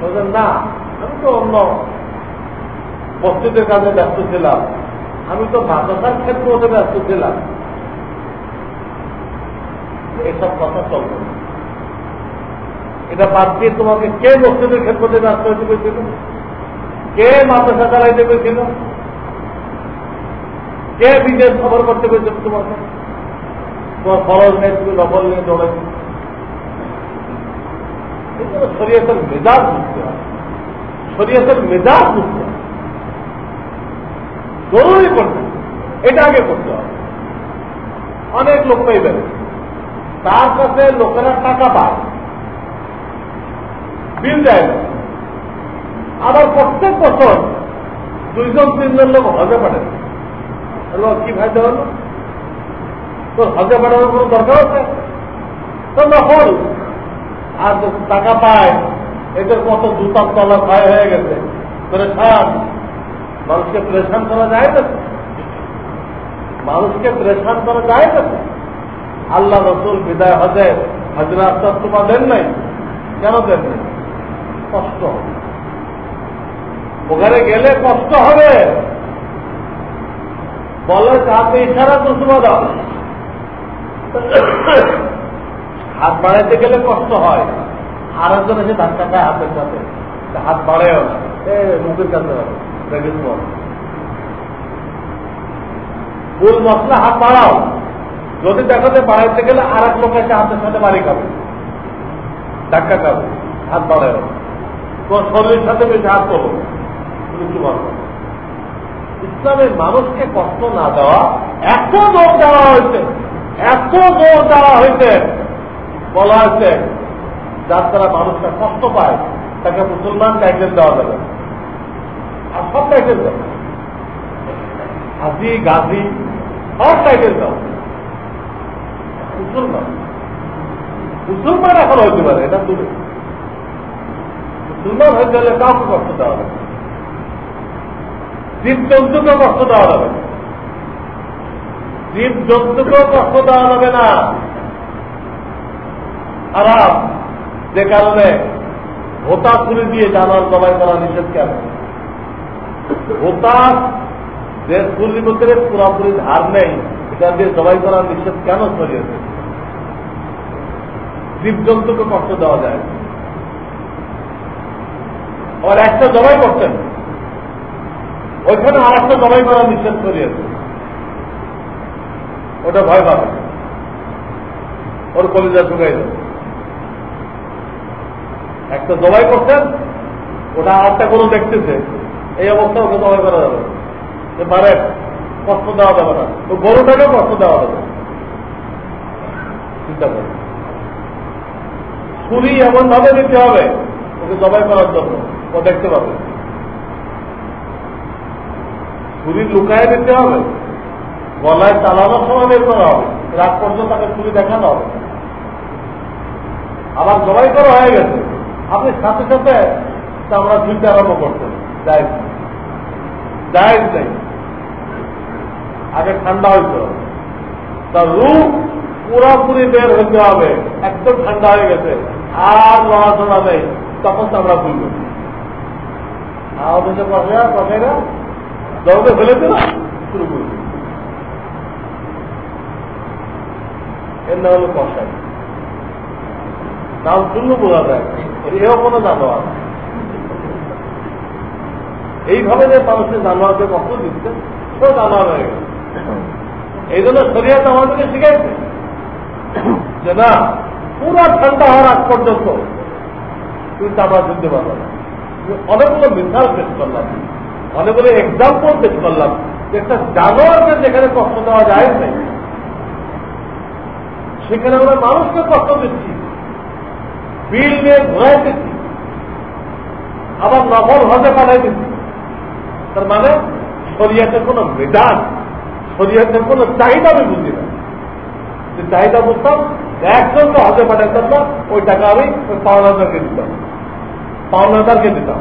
বলছেন, না, আমি তো অন্য মসজিদের কাজে ব্যস্ত ছিলাম। আমি তো মাদ্রাসার ক্ষেত্রে ব্যস্ত ছিলাম। এসব কথা চলবে এটা বাদ দিয়ে তোমাকে কে মসজিদের ক্ষেত্রে ব্যস্ত হইতে পেরেছিল কে মাদ্রাসা চালাইতে পেরেছিল কে বিদেশ খবর করতে পেরেছিল তোমাকে? তোমার ফরজ নেই, তুমি নকল নিয়ে দৌড়াইছি শরীয়তের মেজাজ বুঝতে হয় শরীয়তের মেজাজ বুঝতে হয় জরুরি করতে এটা আগে করতে হবে। অনেক লোক পাইবেন। তার কাছে লোকেরা টাকা পায়। বিল দেয়। আবার প্রত্যেক বছর দুইজন, তিনজন লোক হজে পাঠাবে কি ফায়দা হলো তোর হজে পাঠানোর কোনো দরকার আছে? তো নকল। আর টাকা পায়, এদের কত জুতার তলা ক্ষয় হয়ে গেছে। প্রেশান মানুষকে প্রেশান করা যায় না মানুষকে প্রেশান করা যায় না আল্লাহ রসুল বিদায় হজে হাজরা আস্তার তোমা দেন নাই? কেন দেন নাই? কষ্ট হবে। ওখানে গেলে কষ্ট হবে। বলে হাতে ইশারা তো তোমা দাও। হাত বাড়াইতে গেলে কষ্ট হয়। আর একজন এসে ধাক্কা খায় হাতের সাথে। হাত বাড়ায়ও না। মুখের কাছে ফুল মশলা হাত বাড়াও। যদি দেখো যে বাড়াইতে গেলে আর এক লোক এসে হাতের সাথে বাড়ি খাবে। ধাক্কা খাবে। হাত বাড়ায় তোমার শরীরের সাথে বেশি হাত করো। তুমি কি ইসলামের মানুষকে কষ্ট না দেওয়া, এত জোর দেওয়া হয়েছে, এত জোর দেওয়া হয়েছে, বলা হয়েছে, যার দ্বারা মানুষটা কষ্ট পায়, তাকে মুসলমান টাইটেল দেওয়া যাবে। আর সব টাইটেল দেবে হাজি, গাজী, সব টাইটেল দেওয়া। মুসলমান। মুসলমান এখন হইতে পারে, এটা দূরে মুসলমান হইতে হলে কাউকে কষ্ট দেওয়া হবে জীব জন্তুকে কষ্ট দেওয়া যাবে জীব জন্তুকেও কষ্ট দেওয়া যাবে না। খারাপ যে কারণে হোতা খুলে দিয়ে জানার জবাই করা নিষেধ কেন? হোতা যে চুরির মধ্যে পুরাপুরি ধার নেই, এটা দিয়ে জবাই করা নিষেধ কেন ছড়িয়েছে? জীবজন্তুকে কষ্ট দেওয়া যায় আর একটা জবাই করতেন। ওইখানে আর একটা জবাই করা নিষেধ করিয়েছে। ওটা ভয় পাবে। ওর কলিজা ঢুকাই দেবে। একটা জবাই করছেন ওটা আরেকটা কোনো দেখতেছে এই অবস্থা ওকে জবাই করা যাবে যে পারে, কষ্ট দেওয়া যাবে না। তো গরুটাকেও কষ্ট দেওয়া যাবে চিন্তা করে। ছুরি এমন ভাবে দিতে হবে, ওকে জবাই করার জন্য। ও দেখতে পাবে। ছুরি লুকায় দিতে হবে। গলায় চালানোর সময় বের করা হবে। রাত পর্যন্ত তাকে ছুরি দেখানো হবে। আবার জবাই করা হয়ে গেছে। আপনি সাথে সাথে চামড়া ঝুলতে আরম্ভ করতেন নেই। আগে ঠান্ডা হইতে হবে। তার রূপ পুরাপুরি বের হতে হবে। একদম ঠান্ডা হয়ে গেছে। আর লড়াচড়া নেই। তখন চামড়া খুলব এইভাবে যে মানুষের জানোয়ারকে কষ্ট দিচ্ছে সব জানোয়ার হয়ে গেছে এই জন্য শরীয়ত আমাদেরকে শিখাইছে যে না পুরা ঠান্ডা হওয়ার আগ পর্যন্ত তুই চামড়া শুনতে পারব না অনেকগুলো মিসাল পেশ করলাম। অনেকগুলো এক্সাম্পল পেশ করলাম। একটা জানোয়ারকে যেখানে কষ্ট দেওয়া যায় নাই, সেখানে আমরা মানুষকে কষ্ট দিচ্ছি, বিল নিয়ে ঘোরাই দিচ্ছি, আবার নকল হজে পাঠাই দিচ্ছি। তার মানে শরিয়াতের কোন বিধান শরিয়াতের কোন চাহিদা আমি বুঝি না। যে চাহিদা বুঝতাম, একজনকে হজে পাঠাইতাম না, ওই টাকা আমি ওই পাওনাদারকে দিতাম। পাওনাদারকে দিতাম।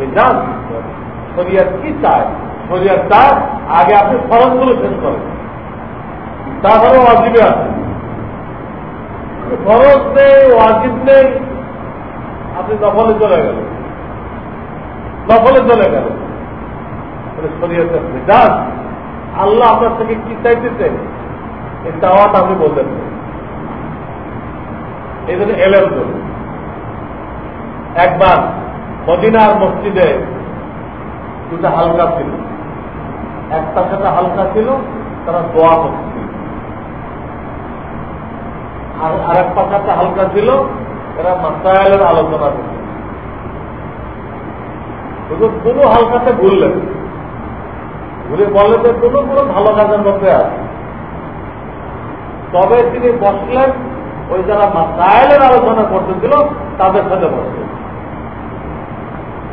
বিধান শরিয়াত কি চায়? শরিয়াত চায় আগে আপনি ফরজগুলো শেষ করেন। তারপরে ওয়াজিবে আছে ফরজ নেই, ওয়াজিব নেই। আপনি দখলে চলে গেল দখলে চলে গেল শরীয়তের বিধান আল্লাহ আপনার থেকে কি চাইতেছে? এই দাওয়াত আপনি বলতেন এই জন্য এলেন তো একবার মদিনার মসজিদে দুটা হালকা ছিল। একটা সেটা হালকা ছিল, তারা দোয়া করছিল। আর আরেক পাশাটা হালকা ছিল, এরা মাসাইলের আলোচনা করছে শুধু কোনো হালকাতে ভুললেন ঘুরে বলে যে, কোনো কোনো ভালো কাজের মধ্যে আছে। তবে তিনি বসলেন, ওই যারা মাসাইলের আলোচনা করতেছিল, তাদের সাথে বসলেন।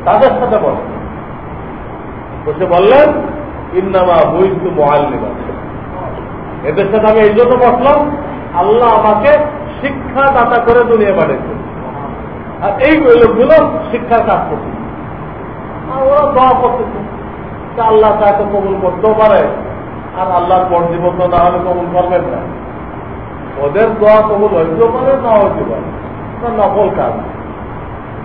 তাদের সাথে বসলেন বসে বললেন, ইন্নামা বইতু মহাল্লিমা এদের সাথে আমি এই জন্য বসলাম, আল্লাহ আমাকে শিক্ষাদাতা করে দুনিয়া পাঠিয়েছে আর এই লোকগুলো শিক্ষার কাজ করছে। আর ওরা দোয়া করতেছে আল্লাহ তাকে কবুল করতেও পারে, আর আল্লাহর পর্যবত না হলে কবুল করবেন না। ওদের দোয়া কবুল হইতেও পারে, না হইতে পারে। নকল কাজ।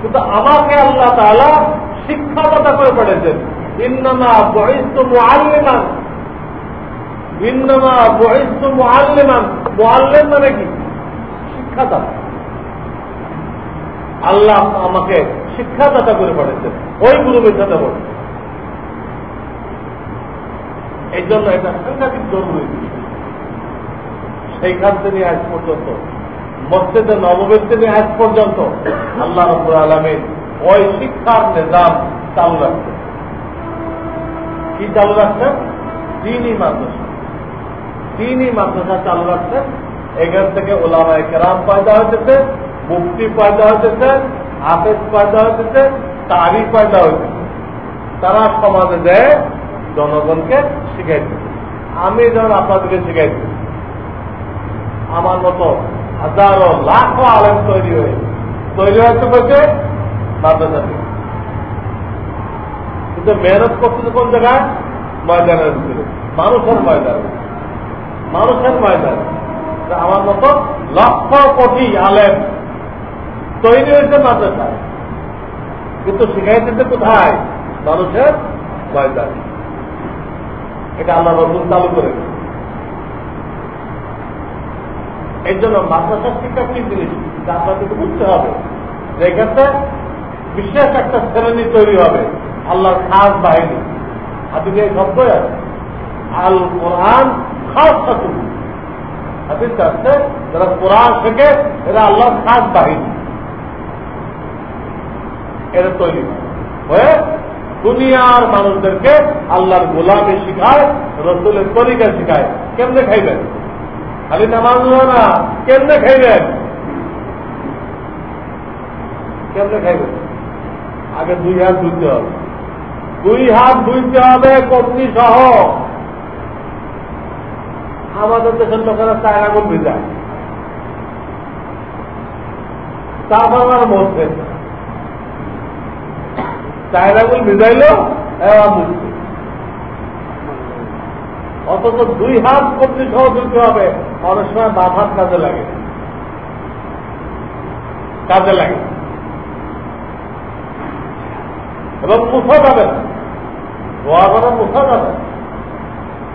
কিন্তু আমাকে আল্লাহ তালা শিক্ষাদাতা করে পাঠিয়েছেন। ইন্নামা বহিষ্ঠ মোয়াল্লিমান ইন্নামা বহিষ্ঠ মোয়াল্লিমান মোয়াল্লেম মানে কি? শিক্ষাদাতা। আল্লাহ আমাকে শিক্ষাদাতা করে পাঠিয়েছেন। ওই গ্রুপের সাথে বলে। এই জন্য এটা সাংঘাতিক জরুরি। সেইখান থেকে আজ পর্যন্ত মসজিদে নবমের থেকে আজ পর্যন্ত আল্লাহ রবুল আলমীর ওই শিক্ষার নিজাম চালু রাখছে কি চালু রাখছেন? তিনই মাদ্রাসা। তিনই মাদ্রাসা চালু রাখছেন। এখান থেকে ওলামায় কেরাম পয়দা হয়েছে মুক্তি পয়দা হয়েছে হাফেজ পয়দা হয়েছে তারি পয়দা হয়েছে তারা সমাজে দেয় জনগণকে শিখাইছে আমি যেমন আপনাদেরকে শিখাইছি আমার মতো হাজারো লাখো আলেম তৈরি হয়ে, তৈরি হয়েছে বলছে মাদ্রাসা কিন্তু মেহনত করতেছে কোন জায়গায়? ময়দানের ভিতরে। মানুষের ময়দান। মানুষের ময়দান। আমার মতো লক্ষ কোটি আলেম তৈরি হয়েছে মাদ্রাসায়। কিন্তু শিখাইতেছে কোথায়? মানুষের ময়দান। এটা আল্লাহ রসুল চালু করে এই জন্য মাদ্রাসার শিক্ষা কি জিনিস? আপনাদেরকে বুঝতে হবে যে এখানে বিশেষ একটা শ্রেণি তৈরি হবে, আল্লাহর খাস বাহিনী। হাতিতে এই শব্দ আছে আল কোরআন খাস থাকুন হাতির যারা কোরআন শেখে, এরা আল্লাহর খাস বাহিনী। এরা তৈরি হয়ে দুনিয়ার মানুষদেরকে আল্লাহর গোলামে শিখায়, রসুলের তরিকা শিখায়। কেমনে খাইবেন? খালি নামাজ না। কেমনে খাইবেন কেমনে খাইবেন আগে দুই হাত ধুইতে হবে। দুই হাত ধুইতে হবে কর্মী সহ। আমাদের দেশের লোকেরা চায় আগুন ভিজায় তারপর মধ্যে। চায়ের আগুন ভিজাইল অথচ দুই হাত কর্মী সহ হবে। অনেক সময় বাপ হাত কাজে লাগে। কাজে লাগে। এবং মুসা যাবে না। করা মুসা যাবে।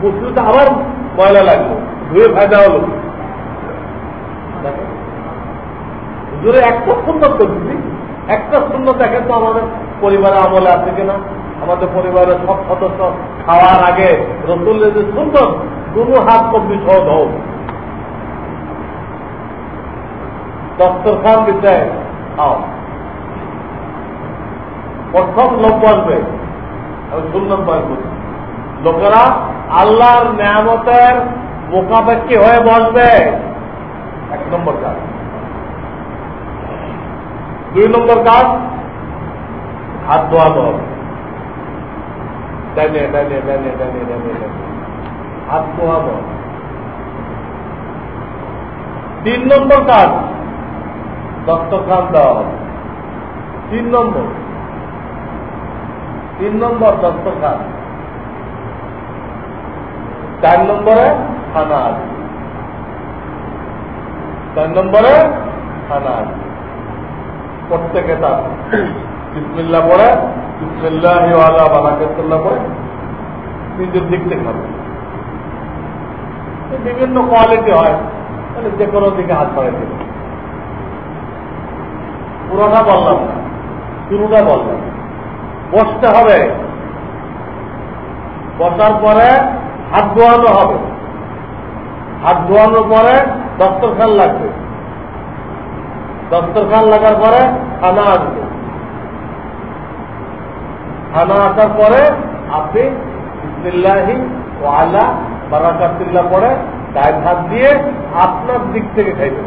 মুসলিতে আবার ময়লা লাগবে। ধুয়ে ফায়দা হলো। হুজুরে একটা সুন্দর করছি একটা সুন্দর দেখেন তো আমাদের পরিবারে আমলে আছে কিনা? আমাদের পরিবারের সব সদস্য খাওয়ার আগে রসুলের যে সুন্দর দুটো হাত কবি সহ ধৌ দস্তরখান বিদ্যায় খাও। প্রথম লোক বসবে আমি বয়স বলছি লোকেরা আল্লাহর নিয়ামতের মোকাবেক্ষি হয়ে বসবে। এক নম্বর কাজ। দুই নম্বর কাজ, হাত ধোয়াতে হবে। ডাইনে ডাইনে ডাইনে ডাইনে হাত ধোয়াতে তিন নম্বর কাজ। দত্তখান দেওয়া হবে। তিন নম্বর। তিন নম্বর দস্তখান চার নম্বরে থানা আছে। চার নম্বরে থানা আছে। প্রত্যেকে তার। বিসমিল্লা পড়ে। নিজের দিক থেকে বিভিন্ন কোয়ালিটি হয়, তাহলে যে কোনো দিকে হাত পাড়ে দিল পুরোটা বললাম না, শুরুটা বললাম। বসতে হবে। বসার পরে হাত ধোয়ানো হবে। হাত ধোয়ানোর পরে দস্তরখান লাগবে। দস্তরখান লাগার পরে খানা আসবে। খানা আসার পরে আপনি ইসমিল্লাহি ও আল্লাহ বারাকাতুল্লাহ পরে গায়ে ভাত দিয়ে আপনার দিক থেকে খাইবেন।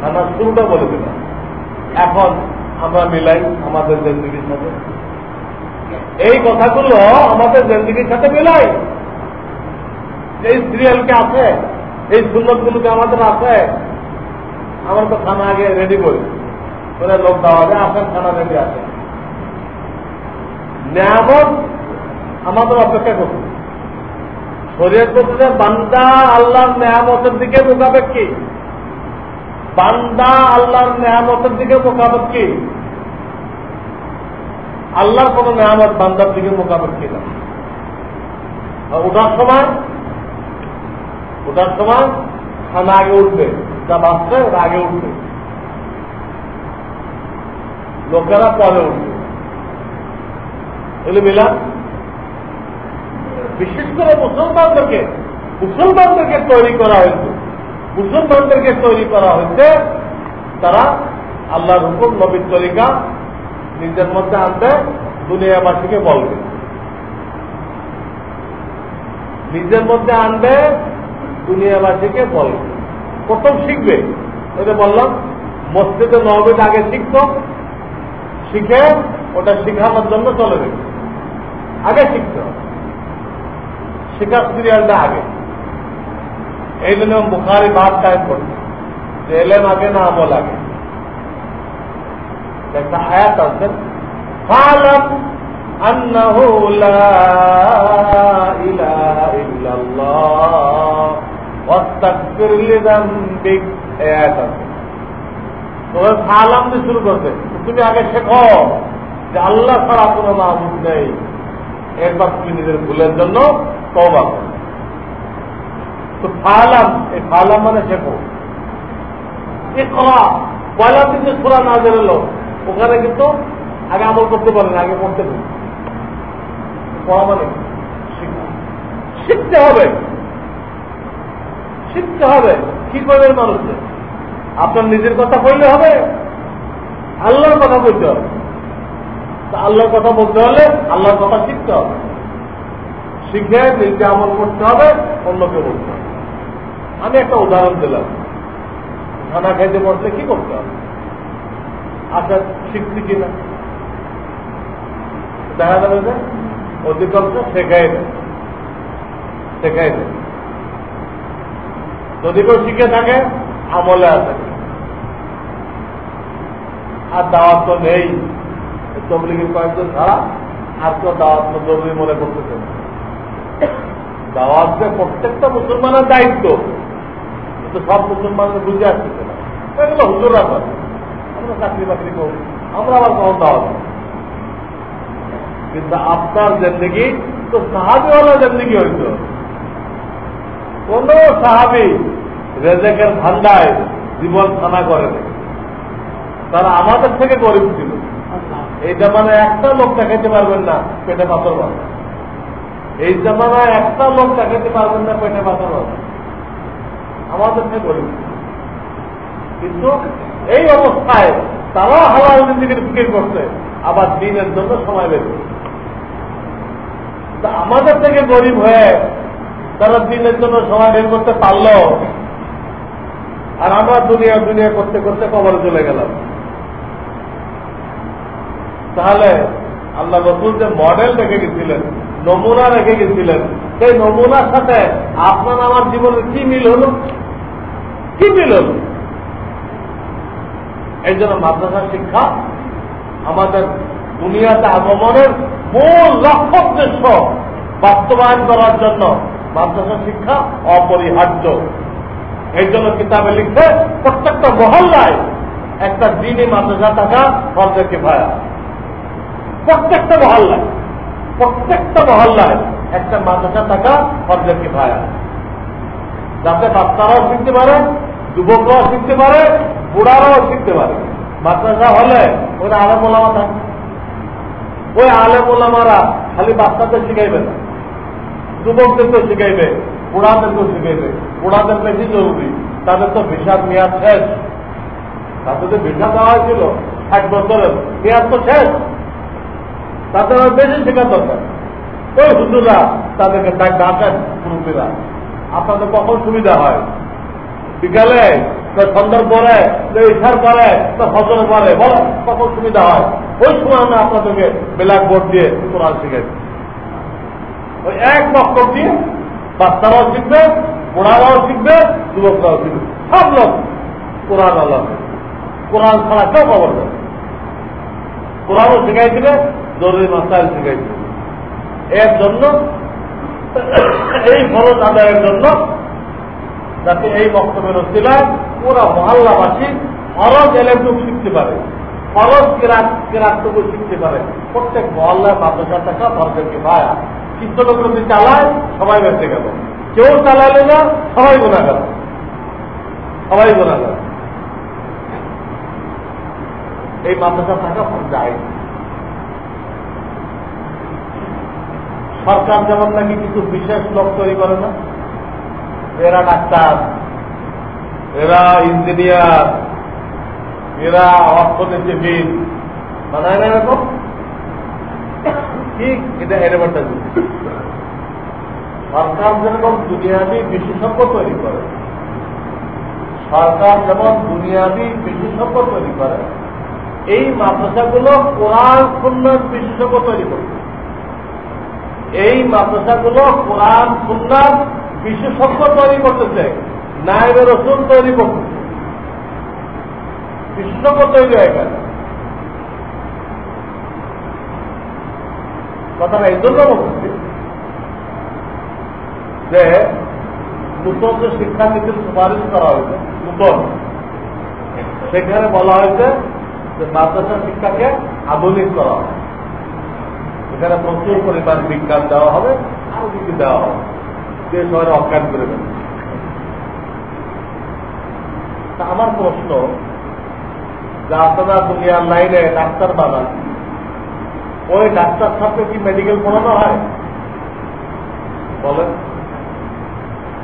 খানা শুরুটা বলে দিলাম। এখন আমরা মিলাই আমাদের জিন্দিগির সাথে। এই কথাগুলো আমাদের জিন্দিগির সাথে মিলাই। এই সিরিয়ালকে আছে, এই সুন্দরগুলোকে আমাদের আছে। আমার তো খানা আগে রেডি করি। লোক দেওয়া যায় আপনার খানা রেডি আছে। নিয়ামত আমাদের অপেক্ষা করছে শরীর করতে বান্দা আল্লাহর নেয়ামতের দিকে মোকাবেক কি? বান্দা আল্লাহর নেয়ামতের দিকে মোকাবেক কি? আল্লাহর কোন নেয়ামত বান্দার দিকে মোকাবেক কি না? ওঠার সময় ওঠার সময় খানা আগে উঠবে। যা বাঁচছে ওরা আগে উঠবে। লোকেরা পরে উঠবে। এগুলো মিলাম বিশেষ করে মুসলমানদেরকে মুসলমানদেরকে তৈরি করা হয়েছে। মুসলমানদেরকে তৈরি করা হয়েছে, তারা আল্লাহর হুকুম, নবীর তরিকা নিজের মধ্যে আনতে দুনিয়াবাসীকে বলবে। নিজের মধ্যে আনবে, দুনিয়াবাসীকে বলবে। প্রথম শিখবে। এটা বললাম, মসজিদে নবীর আগে শিখত, শিখে ওটা শিখানোর জন্য চলে আগে শিখতে হবে শেখার সিরিয়ালটা আগে এই জন্য বুখারি বাদ কায়েম করছে যে এলেম আগে না আমল আগে একটা আয়াত আছে ফালাম أنه لا إله إلا الله واستغفر لذنبك আয়াত আছে তবে ফালাম দিয়ে শুরু করছে তুমি আগে শেখো যে আল্লাহ ছাড়া কোনো মাহবুব নেই এরপর তুমি নিজের ভুলের জন্য তবা তো ফালাম, এই ফালাম মানে শেখো। এ করা পয়লা না ওখানে কিন্তু আগে আমল করতে পারেন আগে পড়তে মানে শিখতে হবে। শিখতে হবে। কি করবেন মানুষকে আপনার নিজের কথা বললে হবে। আল্লাহর কথা বলতে হবে। আল্লাহর কথা বলতে হলে আল্লাহর কথা শিখতে হবে। শিখে নিজে আমল করতে হবে, অন্যকে বলতে হবে। আমি একটা উদাহরণ দিলাম। খানা খাইতে বসলে কি করতে হবে? আচ্ছা শিখছি কিনা? দেখা যাবে যে অধিকাংশ শেখাই দেয়। শেখাই দেয়। যদি কেউ শিখে থাকে, আমলে আছে। আর দাওয়াত তো নেই। তবলিগের কয়েকজন ছাড়া আর কেউ দাওয়াত জরুরি মনে করতেছে দাওয়াতকে প্রত্যেকটা মুসলমানের দায়িত্ব, কিন্তু সব মুসলমানদের বুঝে আসতেছে না। এগুলো হুজুররা করে। আমরা চাকরি বাকরি করি, আমরা আবার কখন দাওয়াত কিন্তু আপনার জিন্দগি, তো সাহাবিওয়ালা জিন্দগি হইত। কোন সাহাবি রেজেকের ধান্দায় জীবন খানা করে তারা আমাদের থেকে গরিব ছিল। এই জামানায় একটা লোক দেখাইতে পারবেন না, পেটে পাথর বাঁধে। এই জামানায় একটা লোক দেখাইতে পারবেন না, পেটে পাথর বাঁধে। আমাদের থেকে গরিব। কিন্তু এই অবস্থায় তারা হালাল জিন্দিগির ফিকির করছে, আবার দিনের জন্য সময় বের আমাদের থেকে গরিব হয়ে তারা দিনের জন্য সময় বের করতে পারল, আর আমরা দুনিয়া দুনিয়া করতে করতে কবরে চলে গেলাম। তাহলে আল্লাহ রসুল যে মডেল রেখে গেছিলেন, নমুনা রেখে গেছিলেন, সেই নমুনার সাথে আপনার আমার জীবনের কি মিল হল? কি মিল হল? এই জন্য মাদ্রাসা শিক্ষা আমাদের দুনিয়াতে আগমনের মূল লক্ষ্য উদ্দেশ্য বাস্তবায়ন করার জন্য মাদ্রাসা শিক্ষা অপরিহার্য। এই জন্য কিতাবে লিখছে, প্রত্যেকটা মহল্লায় একটা দিনই মাদ্রাসা থাকা ফর্জে ভায়া প্রত্যেকটা মহল্লায় প্রত্যেকটা মহল্লায় একটা মাদ্রাসা থাকা ফর্জে ভায়া যাতে বাচ্চারাও শিখতে পারে, যুবকরাও শিখতে পারে, বুড়ারাও শিখতে পারে। মাদ্রাসা হলে ওরা আরও মোলামা থাকে। ওই আলেম ওলামারা খালি বাচ্চাদের শিখাইবে না যুবকদেরকে শিখাইবে, বুড়াদেরকেও শিখাইবে। বুড়াদের বেশি জরুরি, তাদের তো ভিসার মেয়াদ শেষ। তাদের তো ভিসা দেওয়া হয়েছিল ষাট বছরের, মেয়াদ তো শেষ। তাদের বেশি শেখা দরকার। ওই হুজুরা তাদেরকে ডাক ডাকেন মুরব্বীরা। আপনাদের কখন সুবিধা হয়? বিকালে সন্ধ্যার পরে ইশার পরে, তো ফসলের পরে, বলো, কখন সুবিধা হয়? ওই সময় আমি আপনাদেরকে ব্ল্যাক বোর্ড দিয়ে কোরআন শিখাইছি ওই এক বক্তব্য দিয়ে বাচ্চারাও শিখবে, বুড়ারাও শিখবে, যুবকরাও শিখবে। সব লোক কোরআন আল্লাহ কোরআন ছাড়া কেউ খবর দেবে কোরআনও শিখাই দিবে জরুরি মাসাইল শিখাই দিবে এর জন্য, এই ফরজ আদায়ের জন্য যাতে এই বক্তব্যের অস্তিলায় পুরা মহল্লাবাসী ফরজ এলেটুকু শিখতে পারে। ফরজ কেরাতটুকু শিখতে পারে। প্রত্যেক মহল্লায় মাদ্রাসা টাকা ফরজেরকে ভায়া যদি চালায়, সবাই বেঁচে গেল। কেউ চালালে না, সবাই গোনা গেল সবাই গোনা গেল এই মাদ্রাসা থাকা যায় সরকার যেমন নাকি কিছু বিশেষ লোক তৈরি করে না, এরা ডাক্তার, এরা ইঞ্জিনিয়ার এরা অর্থনীতিবিদ বানায় না এরকম? ঠিক এটা অ্যাডভার্টাইজ সরকার যেরকম দুনিয়াবি বিশেষজ্ঞ তৈরি করে, সরকার যেমন দুনিয়াবি বিশেষজ্ঞ তৈরি করে, এই মাদ্রাসাগুলো কোরআন সুন্নার বিশেষজ্ঞ তৈরি করবে এই মাদ্রাসাগুলো কোরআন সুন্নার বিশেষজ্ঞ তৈরি করতেছে নায়বের রসুন তৈরি করতেছে। বিশেষজ্ঞ তৈরি হয়ে গেল কথাটা এই জন্য বলতেছি যে নূতন যে শিক্ষানীতির সুপারিশ করা হয়েছে, নূতন, সেখানে বলা হয়েছে যে মাদ্রাসা শিক্ষাকে আধুনিক করা হবে এখানে প্রচুর পরিমাণ বিজ্ঞান দেওয়া হবে, আরও কিছু দেওয়া হবে। যে শহরে অজ্ঞান করে দেবে। আমার প্রশ্ন, যে আপনারা দুনিয়ার লাইনে ডাক্তার বানান, ওই ডাক্তার সাথে কি মেডিকেল পড়ানো হয়? বলেন।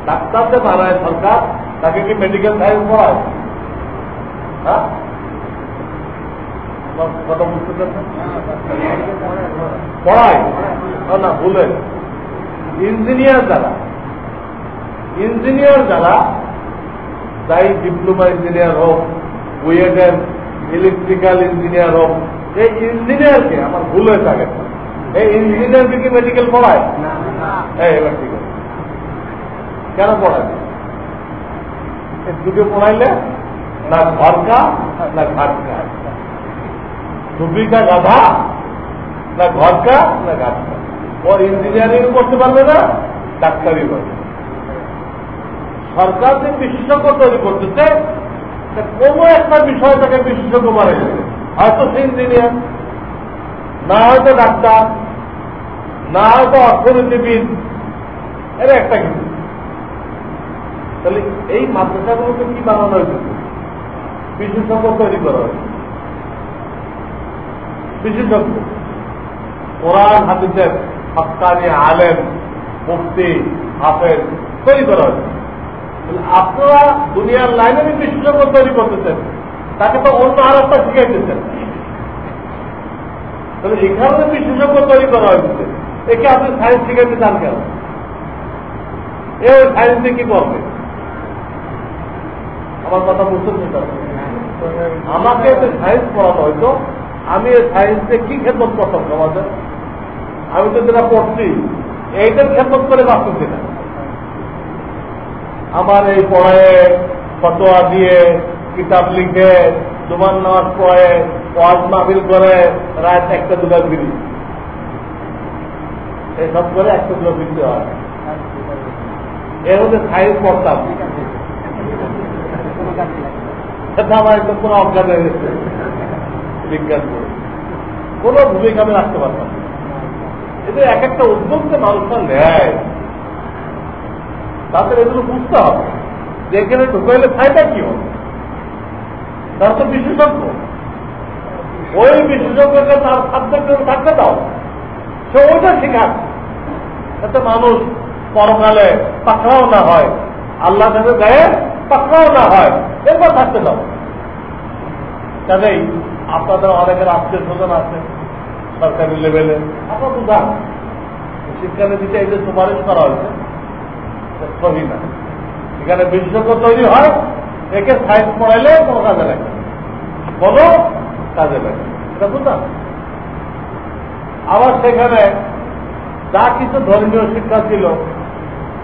ডাক্তার যে বানায় সরকার, তাকে কি মেডিকেল সায়েন্স পড়ায়? হ্যাঁ? কথা বুঝতে পড়ায়? না ভুলেন ইঞ্জিনিয়ার যারা ইঞ্জিনিয়ার যারা যাই ডিপ্লোমা ইঞ্জিনিয়ার হোক বুয়েটের ইলেকট্রিক্যাল ইঞ্জিনিয়ার হোক এই ইঞ্জিনিয়ারকে আমার ভুল হয়ে থাকে এই ইঞ্জিনিয়ারকে কি মেডিকেল পড়ায়? হ্যাঁ এবার ঠিক আছে। কেন পড়ায়? দুটো পড়াইলে না ঘরকা না ঘাটকা। টুপিকা গাধা, না ঘরকা, না ঘাটকা ওর ইঞ্জিনিয়ারিং করতে পারবে না ডাক্তারি করবে। সরকার যে বিশেষজ্ঞ তৈরি করতেছে কোনো একটা বিষয় তাকে বিশেষজ্ঞ মানে হয়তো সে ইঞ্জিনিয়ার না হয়তো ডাক্তার, না হয়তো অর্থনীতিবিদ, এর একটা কিছু। তাহলে এই মাদ্রাসাগুলোকে কি বানানো হয়েছে? বিশেষজ্ঞ তৈরি করা হয়েছে। বিশেষজ্ঞ কোরআন, হাদিসের হকানি, আলেম মুক্তি হাফেজ, তৈরি করা হয়েছে। আপনারা দুনিয়ার লাইনে বিশেষজ্ঞ তৈরি করতেছেন। তাকে তো অন্য আর একটা শিখাইতেছেন। তাহলে এখানে বিশেষজ্ঞ তৈরি করা হয়েছে। একে আপনি সায়েন্স শিখাইতে চান কেন? এ ওই সায়েন্সে কি করবে? আমার কথা বুঝতে আমাকে সায়েন্স পড়ানো হয়তো আমি এই সায়েন্সে কি খেদমত করতাম সমাজে? আমি তো যেটা পড়ছি এইটার খেদমত করে বাঁচতেছি না। আমার এই পড়ায় ফটোয়া দিয়ে কিতাব লিখে জুমান নামাজ পড়ে ওয়াজ মাহবিল করে রাত একটা দুটা বিড়ি এসব করে একটা দুটো বিক্রি হয়। এর মধ্যে সাইজ পড়তাম। সেটা আমার একদম কোনো অজ্ঞান হয়ে গেছে। বিজ্ঞান করে। কোনো ভূমিকা আমি রাখতে পারতাম এদের এক একটা উদ্যোগ যে মানুষরা নেয় তাদের এগুলো বুঝতে হবে যে এখানে ঢুকাইলে ফায়দা কি হবে। তার তো বিশেষজ্ঞ। ওই বিশেষজ্ঞকে তার সাবজেক্ট থাকতে দাও। সে ওইটা শেখাচ্ছে যাতে মানুষ পরকালে পাকড়াও না হয়, আল্লাহ কাছে দেয় পাকড়াও না হয়, এরপর থাকতে দাও। কাজেই আপনাদের অনেকের আত্মীয় স্বজন আছে সরকারি লেভেলে আপনার তো যান শিক্ষানীতিতে এই যে সুপারিশ করা হয়েছে না। এখানে বিশেষজ্ঞ তৈরি হয়, একে সাইন্স পড়াইলে কোনো কাজে লাগে কোনো কাজে লাগে এটা বুঝলাম আবার সেখানে যা কিছু ধর্মীয় শিক্ষা ছিল,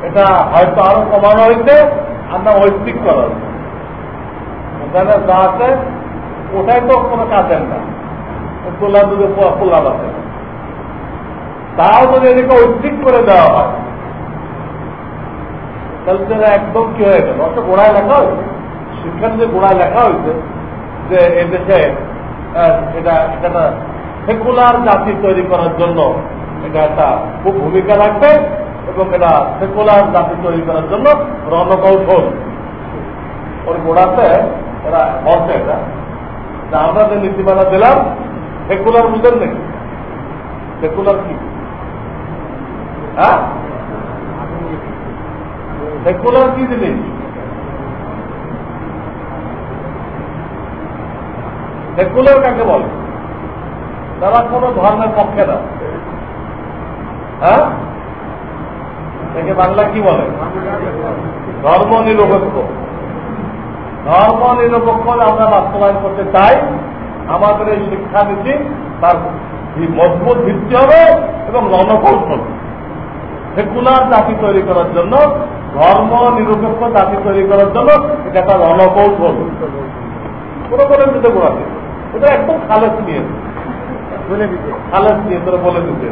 এটা হয়তো আরও কমানো হয়েছে, আমরা ঐচ্ছিক করা হয়েছে। ওখানে যা আছে ওটাই তো কোনো কাজের না। তোলা দুধে পোলাপ আছে। তাও যদি এদিকে ঐচ্ছিক করে দেওয়া হয়, তাহলে একদম কি হয়ে গেল? অত গোড়ায় লেখা হয়েছে। শিক্ষার যে গোড়ায় লেখা হয়েছে যে এদেশে এটা এটা সেকুলার জাতি তৈরি করার জন্য এটা একটা খুব ভূমিকা রাখবে এবং এটা সেকুলার জাতি তৈরি করার জন্য রণকৌশল। ওর গোড়াতে ওরা বলছে এটা। আমরা যে নীতিমালা দিলাম, সেকুলার বুঝেন নাকি সেকুলার কি? হ্যাঁ? সেকুলার কি জিনিস? সেকুলার কাকে বলে? তারা কোন ধর্মের পক্ষে না। হ্যাঁ? বাংলা কি বলে? ধর্ম নিরপেক্ষ। ধর্ম নিরপেক্ষ আমরা বাস্তবায়ন করতে চাই আমাদের এই শিক্ষানীতি তার মজবুত ভিত্তি হবে এবং রণকৌশল সেকুলার জাতি তৈরি করার জন্য ধর্ম নিরপেক্ষ জাতি তৈরি করার জন্য এটা একটা রণকৌশল। কোনো কোনো দিতে গোড়াতে এটা একদম খালেস নিয়ে বলে দিতে। খালেস নিয়ে তোরা বলে দিতে।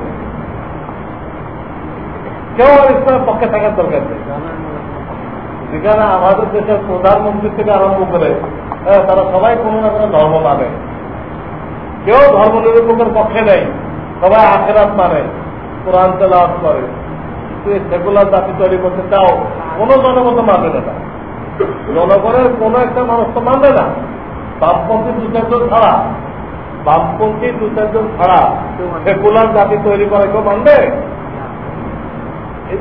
কেউ ইসলামের পক্ষে থাকার দরকার নেই। যেখানে আমাদের দেশের প্রধানমন্ত্রী থেকে আরম্ভ করে তারা সবাই কোনো না কোনো ধর্ম মানে। কেউ ধর্ম নিরপেক্ষের পক্ষে নেই, সবাই আখেরাত মানে কোরআন তেলাভ করে। তুই সেকুলার জাতি তৈরি করতে চাও, কোন জনগত মানবে না জনগণের কোন একটা মানুষ তো মানবে না। বামপন্থী দু চারজন ছাড়া, বামপন্থী দু চারজন ছাড়া সেকুলার জাতি তৈরি করে কেউ মানবে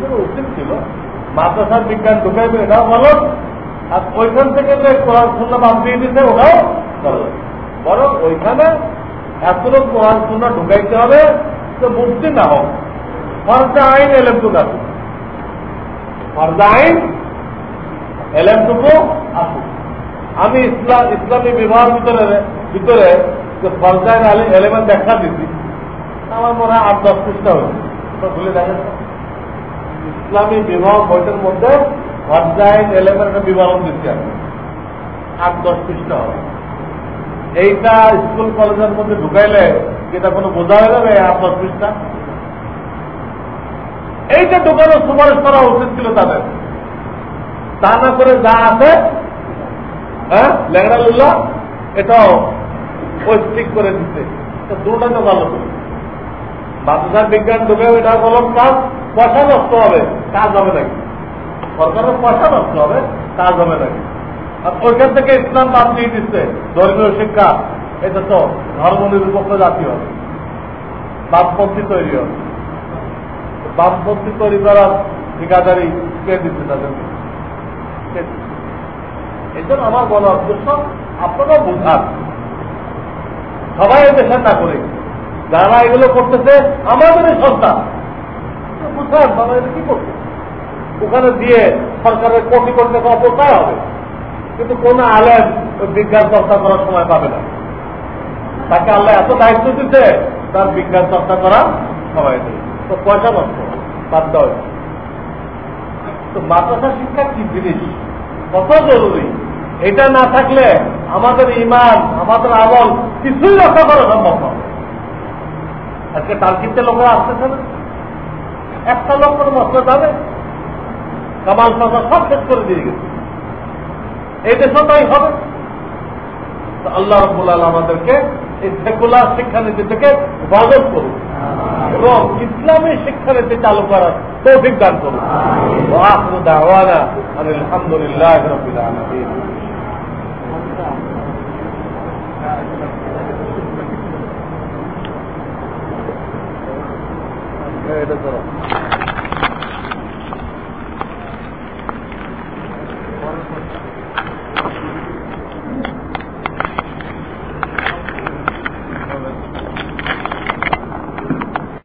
জন্য উচিত ছিল মাদ্রাসার বিজ্ঞান ঢুকাইবে এটাও ভালো, আর ওইখান থেকে যে কোরআন শূন্য বাদ দিয়ে দিতে ওটাও ভালো। বরং ওইখানে এতগুলো কোরআন শূন্য ঢুকাইতে হবে যে মুক্তি না হোক। ফর্জা আইন এলেমটুকু আসুক ফর্জা আইন এলেমটুকু আসুক আমি ইসলাম, ইসলামী বিবাহের ভিতরে ভিতরে যে ফর্জাইন আলী এলেমেন্ট দেখা দিচ্ছি আমার মনে হয় আট, দশ পৃষ্ঠা হয়েছে ভুলে দেখেন ইসলামী বিবাহ বইটার মধ্যে এলেমেন্ট একটা বিবরণ দিচ্ছি আমি আট দশ পৃষ্ঠা হবে। এইটা স্কুল কলেজের মধ্যে ঢুকাইলে এটা কোনো বোঝা হয়ে যাবে? আট দশ পৃষ্ঠা? এইটা ঢুকানো সুপারিশ করা উচিত ছিল তাদের। তা না করে যা আছে হ্যাঁ ল্যাংড়ালুল্লাহ এটাও ঠিক করে দিচ্ছে। দুটা তো ভালো মাদ্রাসার বিজ্ঞান ঢুকে ওইটা কলম কাজ পয়সা নষ্ট হবে কাজ হবে নাকি সরকারের পয়সা নষ্ট হবে কাজ হবে নাকি আর ওইখান থেকে ইসলাম বাদ দিয়ে দিচ্ছে, ধর্মীয় শিক্ষা, এটা তো ধর্ম নিরপেক্ষ জাতি হবে। বামপন্থী তৈরি হবে। বামপন্থী তৈরি করার ঠিকাদারি কে দিচ্ছে তাদেরকে? এই জন্য আমার বলা উদ্দেশ্য, আপনারা বুঝান। সবাই দেশের না করে যারা এগুলো করতেছে, আমাদেরই সন্তান। বুঝান কি করছে? ওখানে দিয়ে সরকারের কোটি কোটি টাকা অপচয় হবে। কিন্তু কোন আলেম বিজ্ঞান চর্চা করার সময় পাবে না। তাকে আল্লাহ এত দায়িত্ব দিতে তার বিজ্ঞান চর্চা করার সময় নেই। তো পয়সা নষ্ট বাধ্য হয় তো মাদ্রাসা শিক্ষা কি জিনিস? কত জরুরি? এটা না থাকলে আমাদের ইমান, আমাদের আমল কিছুই রক্ষা করা সম্ভব নয় আজকে টার্কিতে লোকেরা আসতেছে না। একটা লোক কোনো যাবে। কামাল সাজা সব শেষ করে দিয়ে গেছে। এই দেশও তাই হবে। আল্লাহ রব্বুল আল আমাদেরকে এই সেকুলার শিক্ষানীতি থেকে হেফাজত করুন। এবং ইসলামী শিক্ষানীতি চালু করার তৌফিক দান করুন। আলহামদুলিল্লাহ রবিল আলমিন। えー、だ